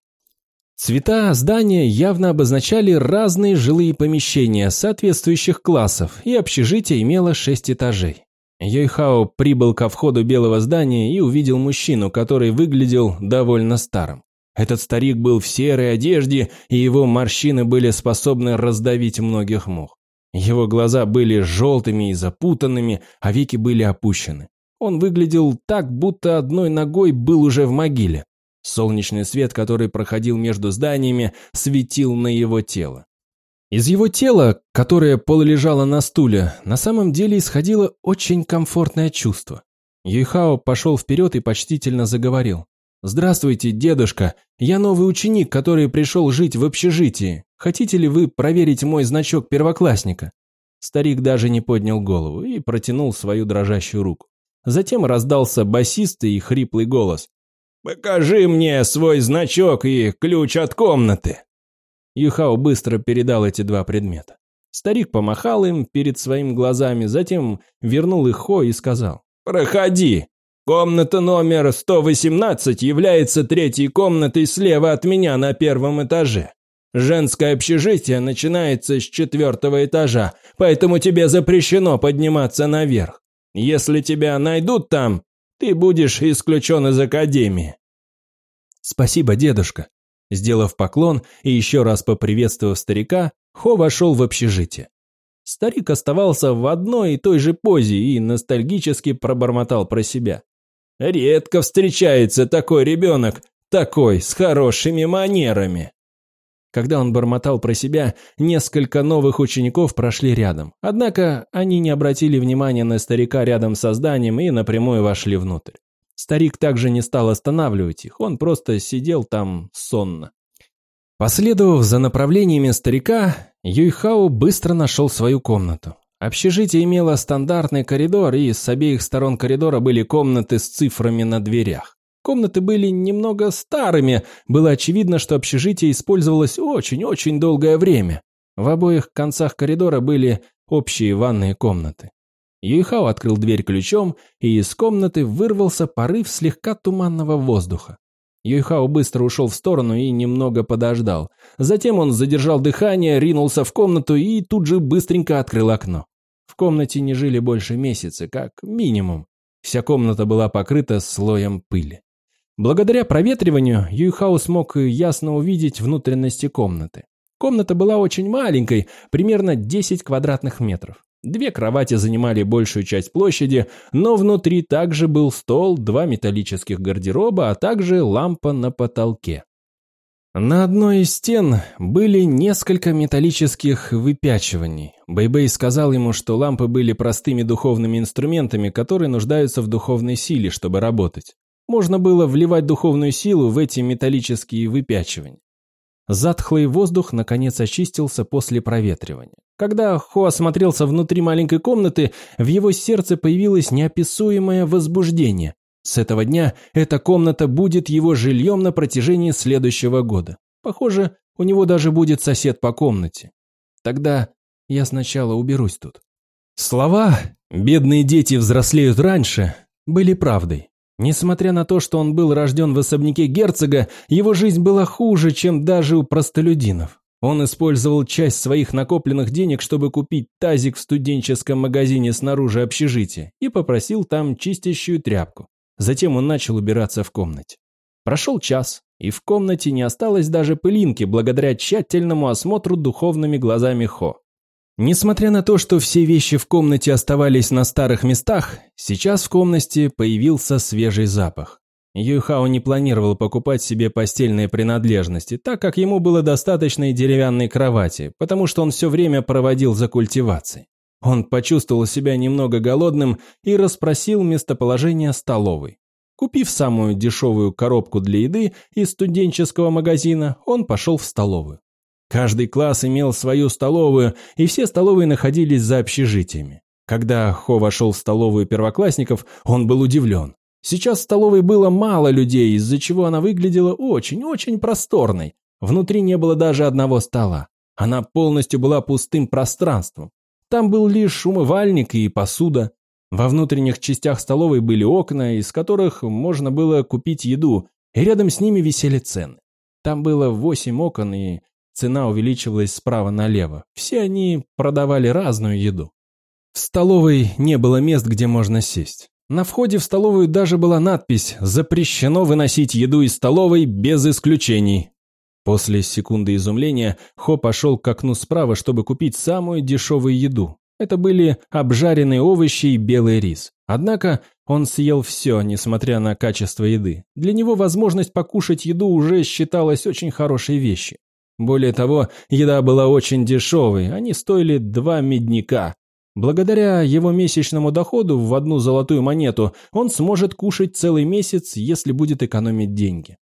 Цвета здания явно обозначали разные жилые помещения соответствующих классов, и общежитие имело шесть этажей. Йойхао прибыл ко входу белого здания и увидел мужчину, который выглядел довольно старым. Этот старик был в серой одежде, и его морщины были способны раздавить многих мух. Его глаза были желтыми и запутанными, а веки были опущены. Он выглядел так, будто одной ногой был уже в могиле. Солнечный свет, который проходил между зданиями, светил на его тело. Из его тела, которое полулежало на стуле, на самом деле исходило очень комфортное чувство. Юйхао пошел вперед и почтительно заговорил. «Здравствуйте, дедушка. Я новый ученик, который пришел жить в общежитии. Хотите ли вы проверить мой значок первоклассника?» Старик даже не поднял голову и протянул свою дрожащую руку. Затем раздался басистый и хриплый голос. «Покажи мне свой значок и ключ от комнаты!» Юхао быстро передал эти два предмета. Старик помахал им перед своими глазами, затем вернул их Хо и сказал «Проходи, Комната номер 118 является третьей комнатой слева от меня на первом этаже. Женское общежитие начинается с четвертого этажа, поэтому тебе запрещено подниматься наверх. Если тебя найдут там, ты будешь исключен из академии». «Спасибо, дедушка». Сделав поклон и еще раз поприветствовав старика, Хо вошел в общежитие. Старик оставался в одной и той же позе и ностальгически пробормотал про себя. Редко встречается такой ребенок, такой, с хорошими манерами. Когда он бормотал про себя, несколько новых учеников прошли рядом. Однако они не обратили внимания на старика рядом со зданием и напрямую вошли внутрь. Старик также не стал останавливать их, он просто сидел там сонно. Последовав за направлениями старика, Юйхао быстро нашел свою комнату. Общежитие имело стандартный коридор, и с обеих сторон коридора были комнаты с цифрами на дверях. Комнаты были немного старыми, было очевидно, что общежитие использовалось очень-очень долгое время. В обоих концах коридора были общие ванные комнаты. Юйхао открыл дверь ключом, и из комнаты вырвался порыв слегка туманного воздуха. Юйхао быстро ушел в сторону и немного подождал. Затем он задержал дыхание, ринулся в комнату и тут же быстренько открыл окно. Комнате не жили больше месяца, как минимум. Вся комната была покрыта слоем пыли. Благодаря проветриванию Юйхао смог ясно увидеть внутренности комнаты. Комната была очень маленькой, примерно 10 квадратных метров. Две кровати занимали большую часть площади, но внутри также был стол, два металлических гардероба, а также лампа на потолке. На одной из стен были несколько металлических выпячиваний. Бэйбэй -бэй сказал ему, что лампы были простыми духовными инструментами, которые нуждаются в духовной силе, чтобы работать. Можно было вливать духовную силу в эти металлические выпячивания. Затхлый воздух наконец очистился после проветривания. Когда Хо осмотрелся внутри маленькой комнаты, в его сердце появилось неописуемое возбуждение. С этого дня эта комната будет его жильем на протяжении следующего года. Похоже, у него даже будет сосед по комнате. Тогда я сначала уберусь тут. Слова «бедные дети взрослеют раньше» были правдой. Несмотря на то, что он был рожден в особняке герцога, его жизнь была хуже, чем даже у простолюдинов. Он использовал часть своих накопленных денег, чтобы купить тазик в студенческом магазине снаружи общежития и попросил там чистящую тряпку. Затем он начал убираться в комнате. Прошел час, и в комнате не осталось даже пылинки благодаря тщательному осмотру духовными глазами Хо. Несмотря на то, что все вещи в комнате оставались на старых местах, сейчас в комнате появился свежий запах. Юйхао не планировал покупать себе постельные принадлежности, так как ему было достаточно и деревянной кровати, потому что он все время проводил за культивацией. Он почувствовал себя немного голодным и расспросил местоположение столовой. Купив самую дешевую коробку для еды из студенческого магазина, он пошел в столовую. Каждый класс имел свою столовую, и все столовые находились за общежитиями. Когда Хо вошел в столовую первоклассников, он был удивлен. Сейчас в столовой было мало людей, из-за чего она выглядела очень-очень просторной. Внутри не было даже одного стола. Она полностью была пустым пространством. Там был лишь умывальник и посуда. Во внутренних частях столовой были окна, из которых можно было купить еду, и рядом с ними висели цены. Там было восемь окон, и цена увеличивалась справа налево. Все они продавали разную еду. В столовой не было мест, где можно сесть. На входе в столовую даже была надпись «Запрещено выносить еду из столовой без исключений». После секунды изумления Хо пошел к окну справа, чтобы купить самую дешевую еду. Это были обжаренные овощи и белый рис. Однако он съел все, несмотря на качество еды. Для него возможность покушать еду уже считалась очень хорошей вещью. Более того, еда была очень дешевой, они стоили два медника. Благодаря его месячному доходу в одну золотую монету он сможет кушать целый месяц, если будет экономить деньги.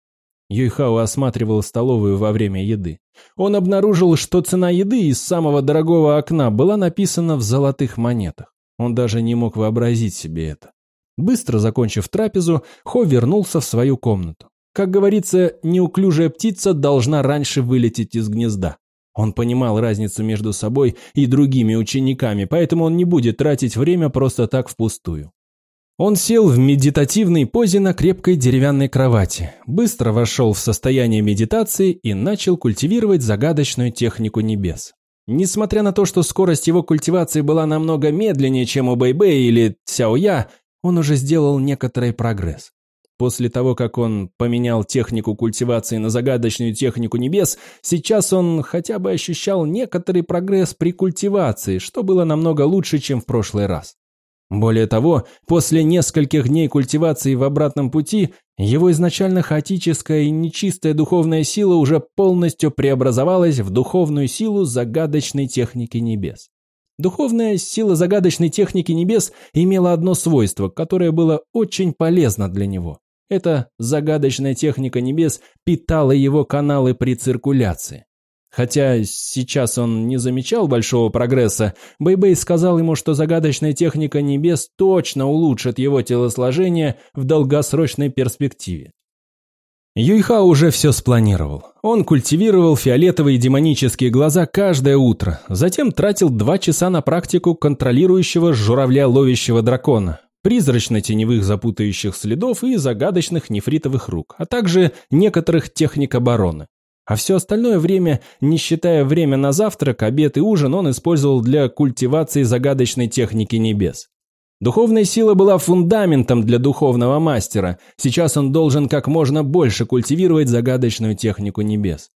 Юйхао осматривал столовую во время еды. Он обнаружил, что цена еды из самого дорогого окна была написана в золотых монетах. Он даже не мог вообразить себе это. Быстро закончив трапезу, Хо вернулся в свою комнату. Как говорится, неуклюжая птица должна раньше вылететь из гнезда. Он понимал разницу между собой и другими учениками, поэтому он не будет тратить время просто так впустую. Он сел в медитативной позе на крепкой деревянной кровати, быстро вошел в состояние медитации и начал культивировать загадочную технику небес. Несмотря на то, что скорость его культивации была намного медленнее, чем у Бэйбэй или Цяоя, он уже сделал некоторый прогресс. После того, как он поменял технику культивации на загадочную технику небес, сейчас он хотя бы ощущал некоторый прогресс при культивации, что было намного лучше, чем в прошлый раз. Более того, после нескольких дней культивации в обратном пути, его изначально хаотическая и нечистая духовная сила уже полностью преобразовалась в духовную силу загадочной техники небес. Духовная сила загадочной техники небес имела одно свойство, которое было очень полезно для него. Эта загадочная техника небес питала его каналы при циркуляции. Хотя сейчас он не замечал большого прогресса, Бэйбэй -Бэй сказал ему, что загадочная техника небес точно улучшит его телосложение в долгосрочной перспективе. Юйха уже все спланировал. Он культивировал фиолетовые демонические глаза каждое утро, затем тратил два часа на практику контролирующего журавля ловящего дракона, призрачно-теневых запутающих следов и загадочных нефритовых рук, а также некоторых техник обороны. А все остальное время, не считая время на завтрак, обед и ужин, он использовал для культивации загадочной техники небес. Духовная сила была фундаментом для духовного мастера. Сейчас он должен как можно больше культивировать загадочную технику небес.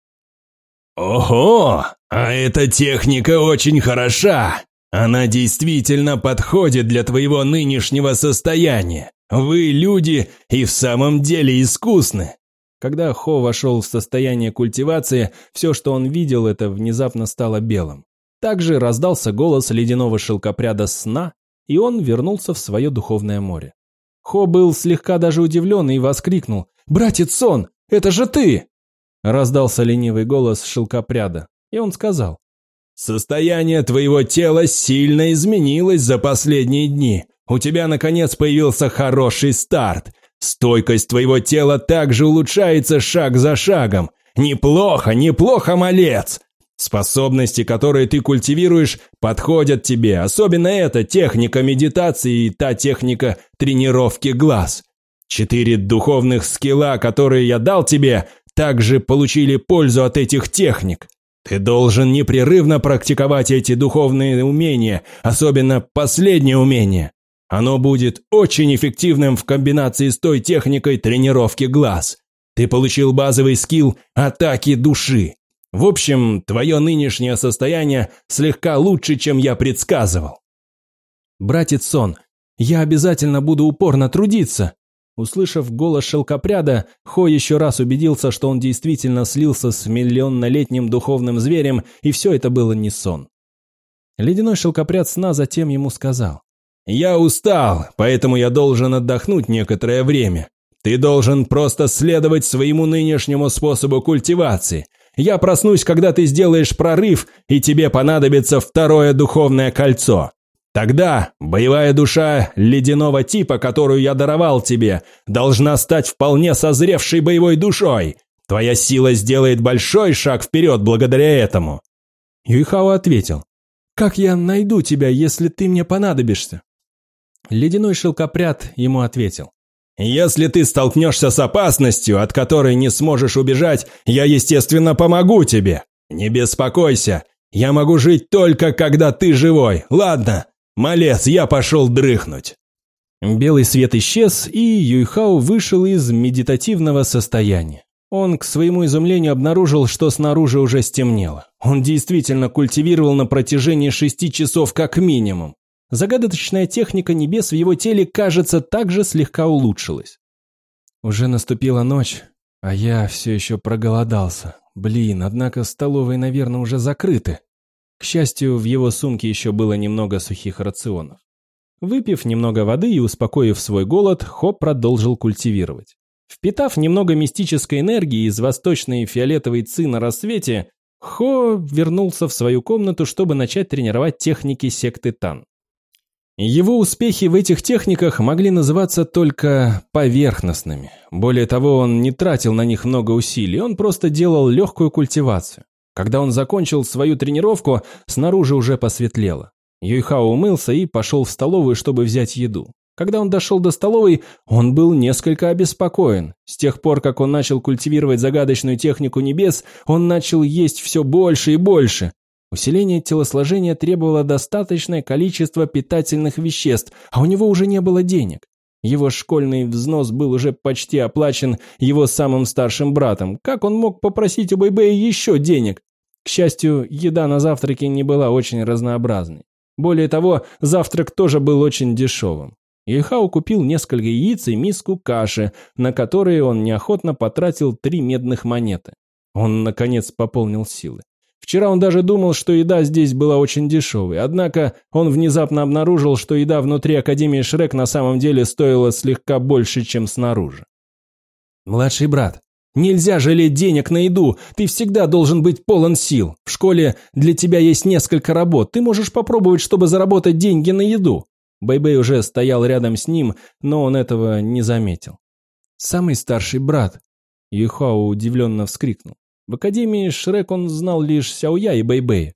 «Ого! А эта техника очень хороша! Она действительно подходит для твоего нынешнего состояния. Вы, люди, и в самом деле искусны. Когда Хо вошел в состояние культивации, все, что он видел, это внезапно стало белым. Также раздался голос ледяного шелкопряда сна, и он вернулся в свое духовное море. Хо был слегка даже удивлен и воскликнул «Братец Сон, это же ты!» Раздался ленивый голос шелкопряда, и он сказал. «Состояние твоего тела сильно изменилось за последние дни. У тебя, наконец, появился хороший старт. Стойкость твоего тела также улучшается шаг за шагом. Неплохо, неплохо, малец! Способности, которые ты культивируешь, подходят тебе, особенно эта техника медитации и та техника тренировки глаз. Четыре духовных скилла, которые я дал тебе, также получили пользу от этих техник. Ты должен непрерывно практиковать эти духовные умения, особенно последнее умение. Оно будет очень эффективным в комбинации с той техникой тренировки глаз. Ты получил базовый скилл атаки души. В общем, твое нынешнее состояние слегка лучше, чем я предсказывал. Братец Сон, я обязательно буду упорно трудиться. Услышав голос шелкопряда, Хо еще раз убедился, что он действительно слился с миллионнолетним духовным зверем, и все это было не сон. Ледяной шелкопряд сна затем ему сказал. «Я устал, поэтому я должен отдохнуть некоторое время. Ты должен просто следовать своему нынешнему способу культивации. Я проснусь, когда ты сделаешь прорыв, и тебе понадобится второе духовное кольцо. Тогда боевая душа ледяного типа, которую я даровал тебе, должна стать вполне созревшей боевой душой. Твоя сила сделает большой шаг вперед благодаря этому». Юйхао ответил. «Как я найду тебя, если ты мне понадобишься?» Ледяной шелкопряд ему ответил. Если ты столкнешься с опасностью, от которой не сможешь убежать, я, естественно, помогу тебе. Не беспокойся, я могу жить только, когда ты живой. Ладно, малец, я пошел дрыхнуть». Белый свет исчез, и Юйхао вышел из медитативного состояния. Он, к своему изумлению, обнаружил, что снаружи уже стемнело. Он действительно культивировал на протяжении шести часов как минимум. Загадочная техника небес в его теле, кажется, также слегка улучшилась. Уже наступила ночь, а я все еще проголодался. Блин, однако столовые, наверное, уже закрыты. К счастью, в его сумке еще было немного сухих рационов. Выпив немного воды и успокоив свой голод, Хо продолжил культивировать. Впитав немного мистической энергии из восточной фиолетовой ци на рассвете, Хо вернулся в свою комнату, чтобы начать тренировать техники секты Тан. Его успехи в этих техниках могли называться только поверхностными. Более того, он не тратил на них много усилий, он просто делал легкую культивацию. Когда он закончил свою тренировку, снаружи уже посветлело. Юйхао умылся и пошел в столовую, чтобы взять еду. Когда он дошел до столовой, он был несколько обеспокоен. С тех пор, как он начал культивировать загадочную технику небес, он начал есть все больше и больше. Усиление телосложения требовало достаточное количество питательных веществ, а у него уже не было денег. Его школьный взнос был уже почти оплачен его самым старшим братом. Как он мог попросить у Бэйбэя еще денег? К счастью, еда на завтраке не была очень разнообразной. Более того, завтрак тоже был очень дешевым. Ильхау купил несколько яиц и миску каши, на которые он неохотно потратил три медных монеты. Он, наконец, пополнил силы. Вчера он даже думал, что еда здесь была очень дешевой, однако он внезапно обнаружил, что еда внутри Академии Шрек на самом деле стоила слегка больше, чем снаружи. «Младший брат, нельзя жалеть денег на еду, ты всегда должен быть полон сил. В школе для тебя есть несколько работ, ты можешь попробовать, чтобы заработать деньги на еду». Бэйбэй уже стоял рядом с ним, но он этого не заметил. «Самый старший брат», – Юхао удивленно вскрикнул. В Академии Шрек он знал лишь Сяоя и Бэйбэя.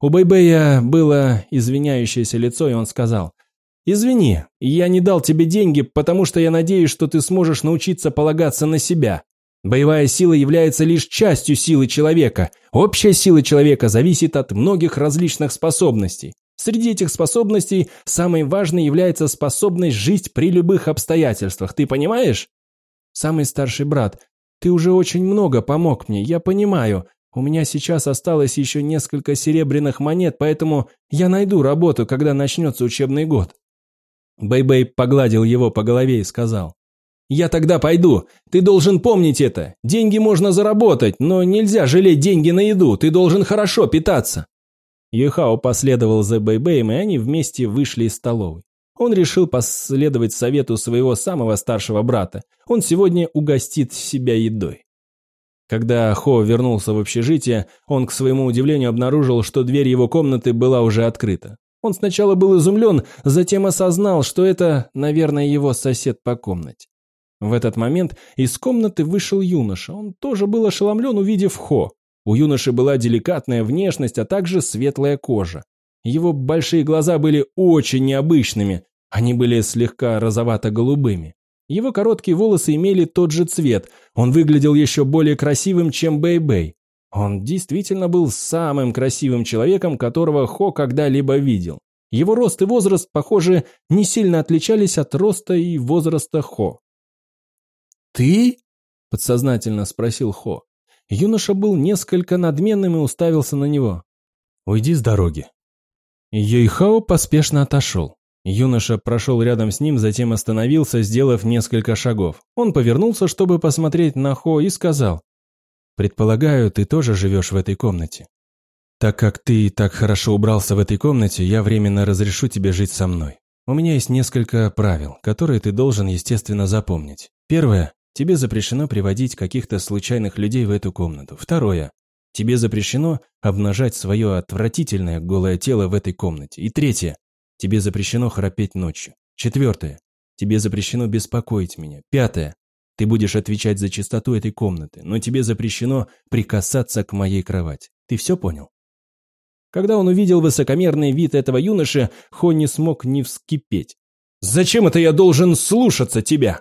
У Бэйбэя было извиняющееся лицо, и он сказал, «Извини, я не дал тебе деньги, потому что я надеюсь, что ты сможешь научиться полагаться на себя. Боевая сила является лишь частью силы человека. Общая сила человека зависит от многих различных способностей. Среди этих способностей самой важной является способность жить при любых обстоятельствах. Ты понимаешь? Самый старший брат, ты уже очень много помог мне, я понимаю. У меня сейчас осталось еще несколько серебряных монет, поэтому я найду работу, когда начнется учебный год». Бэй-Бэй погладил его по голове и сказал. «Я тогда пойду. Ты должен помнить это. Деньги можно заработать, но нельзя жалеть деньги на еду. Ты должен хорошо питаться». Юхао последовал за Бэй-Бэем, и они вместе вышли из столовой. Он решил последовать совету своего самого старшего брата. Он сегодня угостит себя едой. Когда Хо вернулся в общежитие, он, к своему удивлению, обнаружил, что дверь его комнаты была уже открыта. Он сначала был изумлен, затем осознал, что это, наверное, его сосед по комнате. В этот момент из комнаты вышел юноша. Он тоже был ошеломлен, увидев Хо. У юноши была деликатная внешность, а также светлая кожа. Его большие глаза были очень необычными. Они были слегка розовато-голубыми. Его короткие волосы имели тот же цвет. Он выглядел еще более красивым, чем Бэй-Бэй. Он действительно был самым красивым человеком, которого Хо когда-либо видел. Его рост и возраст, похоже, не сильно отличались от роста и возраста Хо. «Ты?» – подсознательно спросил Хо. Юноша был несколько надменным и уставился на него. «Уйди с дороги». Юйхао поспешно отошел. Юноша прошел рядом с ним, затем остановился, сделав несколько шагов. Он повернулся, чтобы посмотреть на Хо, и сказал, «Предполагаю, ты тоже живешь в этой комнате. Так как ты так хорошо убрался в этой комнате, я временно разрешу тебе жить со мной. У меня есть несколько правил, которые ты должен, естественно, запомнить. Первое. Тебе запрещено приводить каких-то случайных людей в эту комнату. Второе. Тебе запрещено обнажать свое отвратительное голое тело в этой комнате. И третье. Тебе запрещено храпеть ночью. Четвертое. Тебе запрещено беспокоить меня. Пятое. Ты будешь отвечать за чистоту этой комнаты, но тебе запрещено прикасаться к моей кровати. Ты все понял? Когда он увидел высокомерный вид этого юноши, Хо не смог не вскипеть. «Зачем это я должен слушаться тебя?»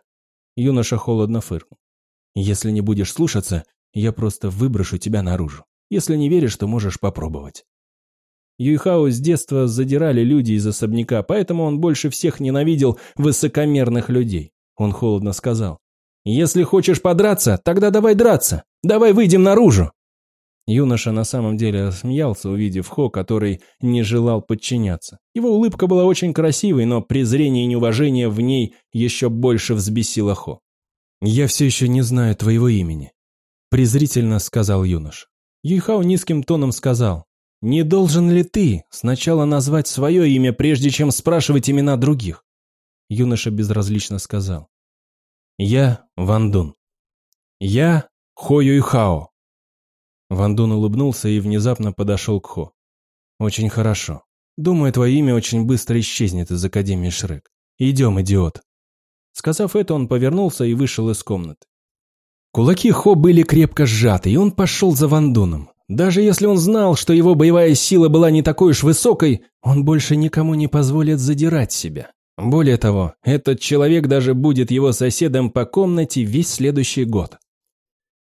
Юноша холодно фыркнул. «Если не будешь слушаться, я просто выброшу тебя наружу. Если не веришь, то можешь попробовать». Юйхао с детства задирали люди из особняка, поэтому он больше всех ненавидел высокомерных людей. Он холодно сказал. «Если хочешь подраться, тогда давай драться. Давай выйдем наружу». Юноша на самом деле смеялся, увидев Хо, который не желал подчиняться. Его улыбка была очень красивой, но презрение и неуважение в ней еще больше взбесило Хо. «Я все еще не знаю твоего имени», – презрительно сказал юнош. Юйхао низким тоном сказал, «Не должен ли ты сначала назвать свое имя, прежде чем спрашивать имена других?» Юноша безразлично сказал, «Я Ван Дун. Я Хо Юйхао». Ван Дун улыбнулся и внезапно подошел к Хо. «Очень хорошо. Думаю, твое имя очень быстро исчезнет из Академии Шрек. Идем, идиот». Сказав это, он повернулся и вышел из комнаты. Кулаки Хо были крепко сжаты, и он пошел за Ван Дуном. Даже если он знал, что его боевая сила была не такой уж высокой, он больше никому не позволит задирать себя. Более того, этот человек даже будет его соседом по комнате весь следующий год.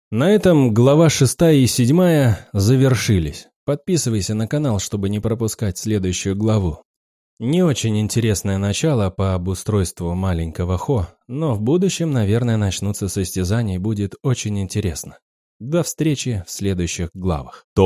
На этом глава 6 и 7 завершились. Подписывайся на канал, чтобы не пропускать следующую главу. Не очень интересное начало по обустройству маленького Хо, но в будущем, наверное, начнутся состязания и будет очень интересно. До встречи в следующих главах.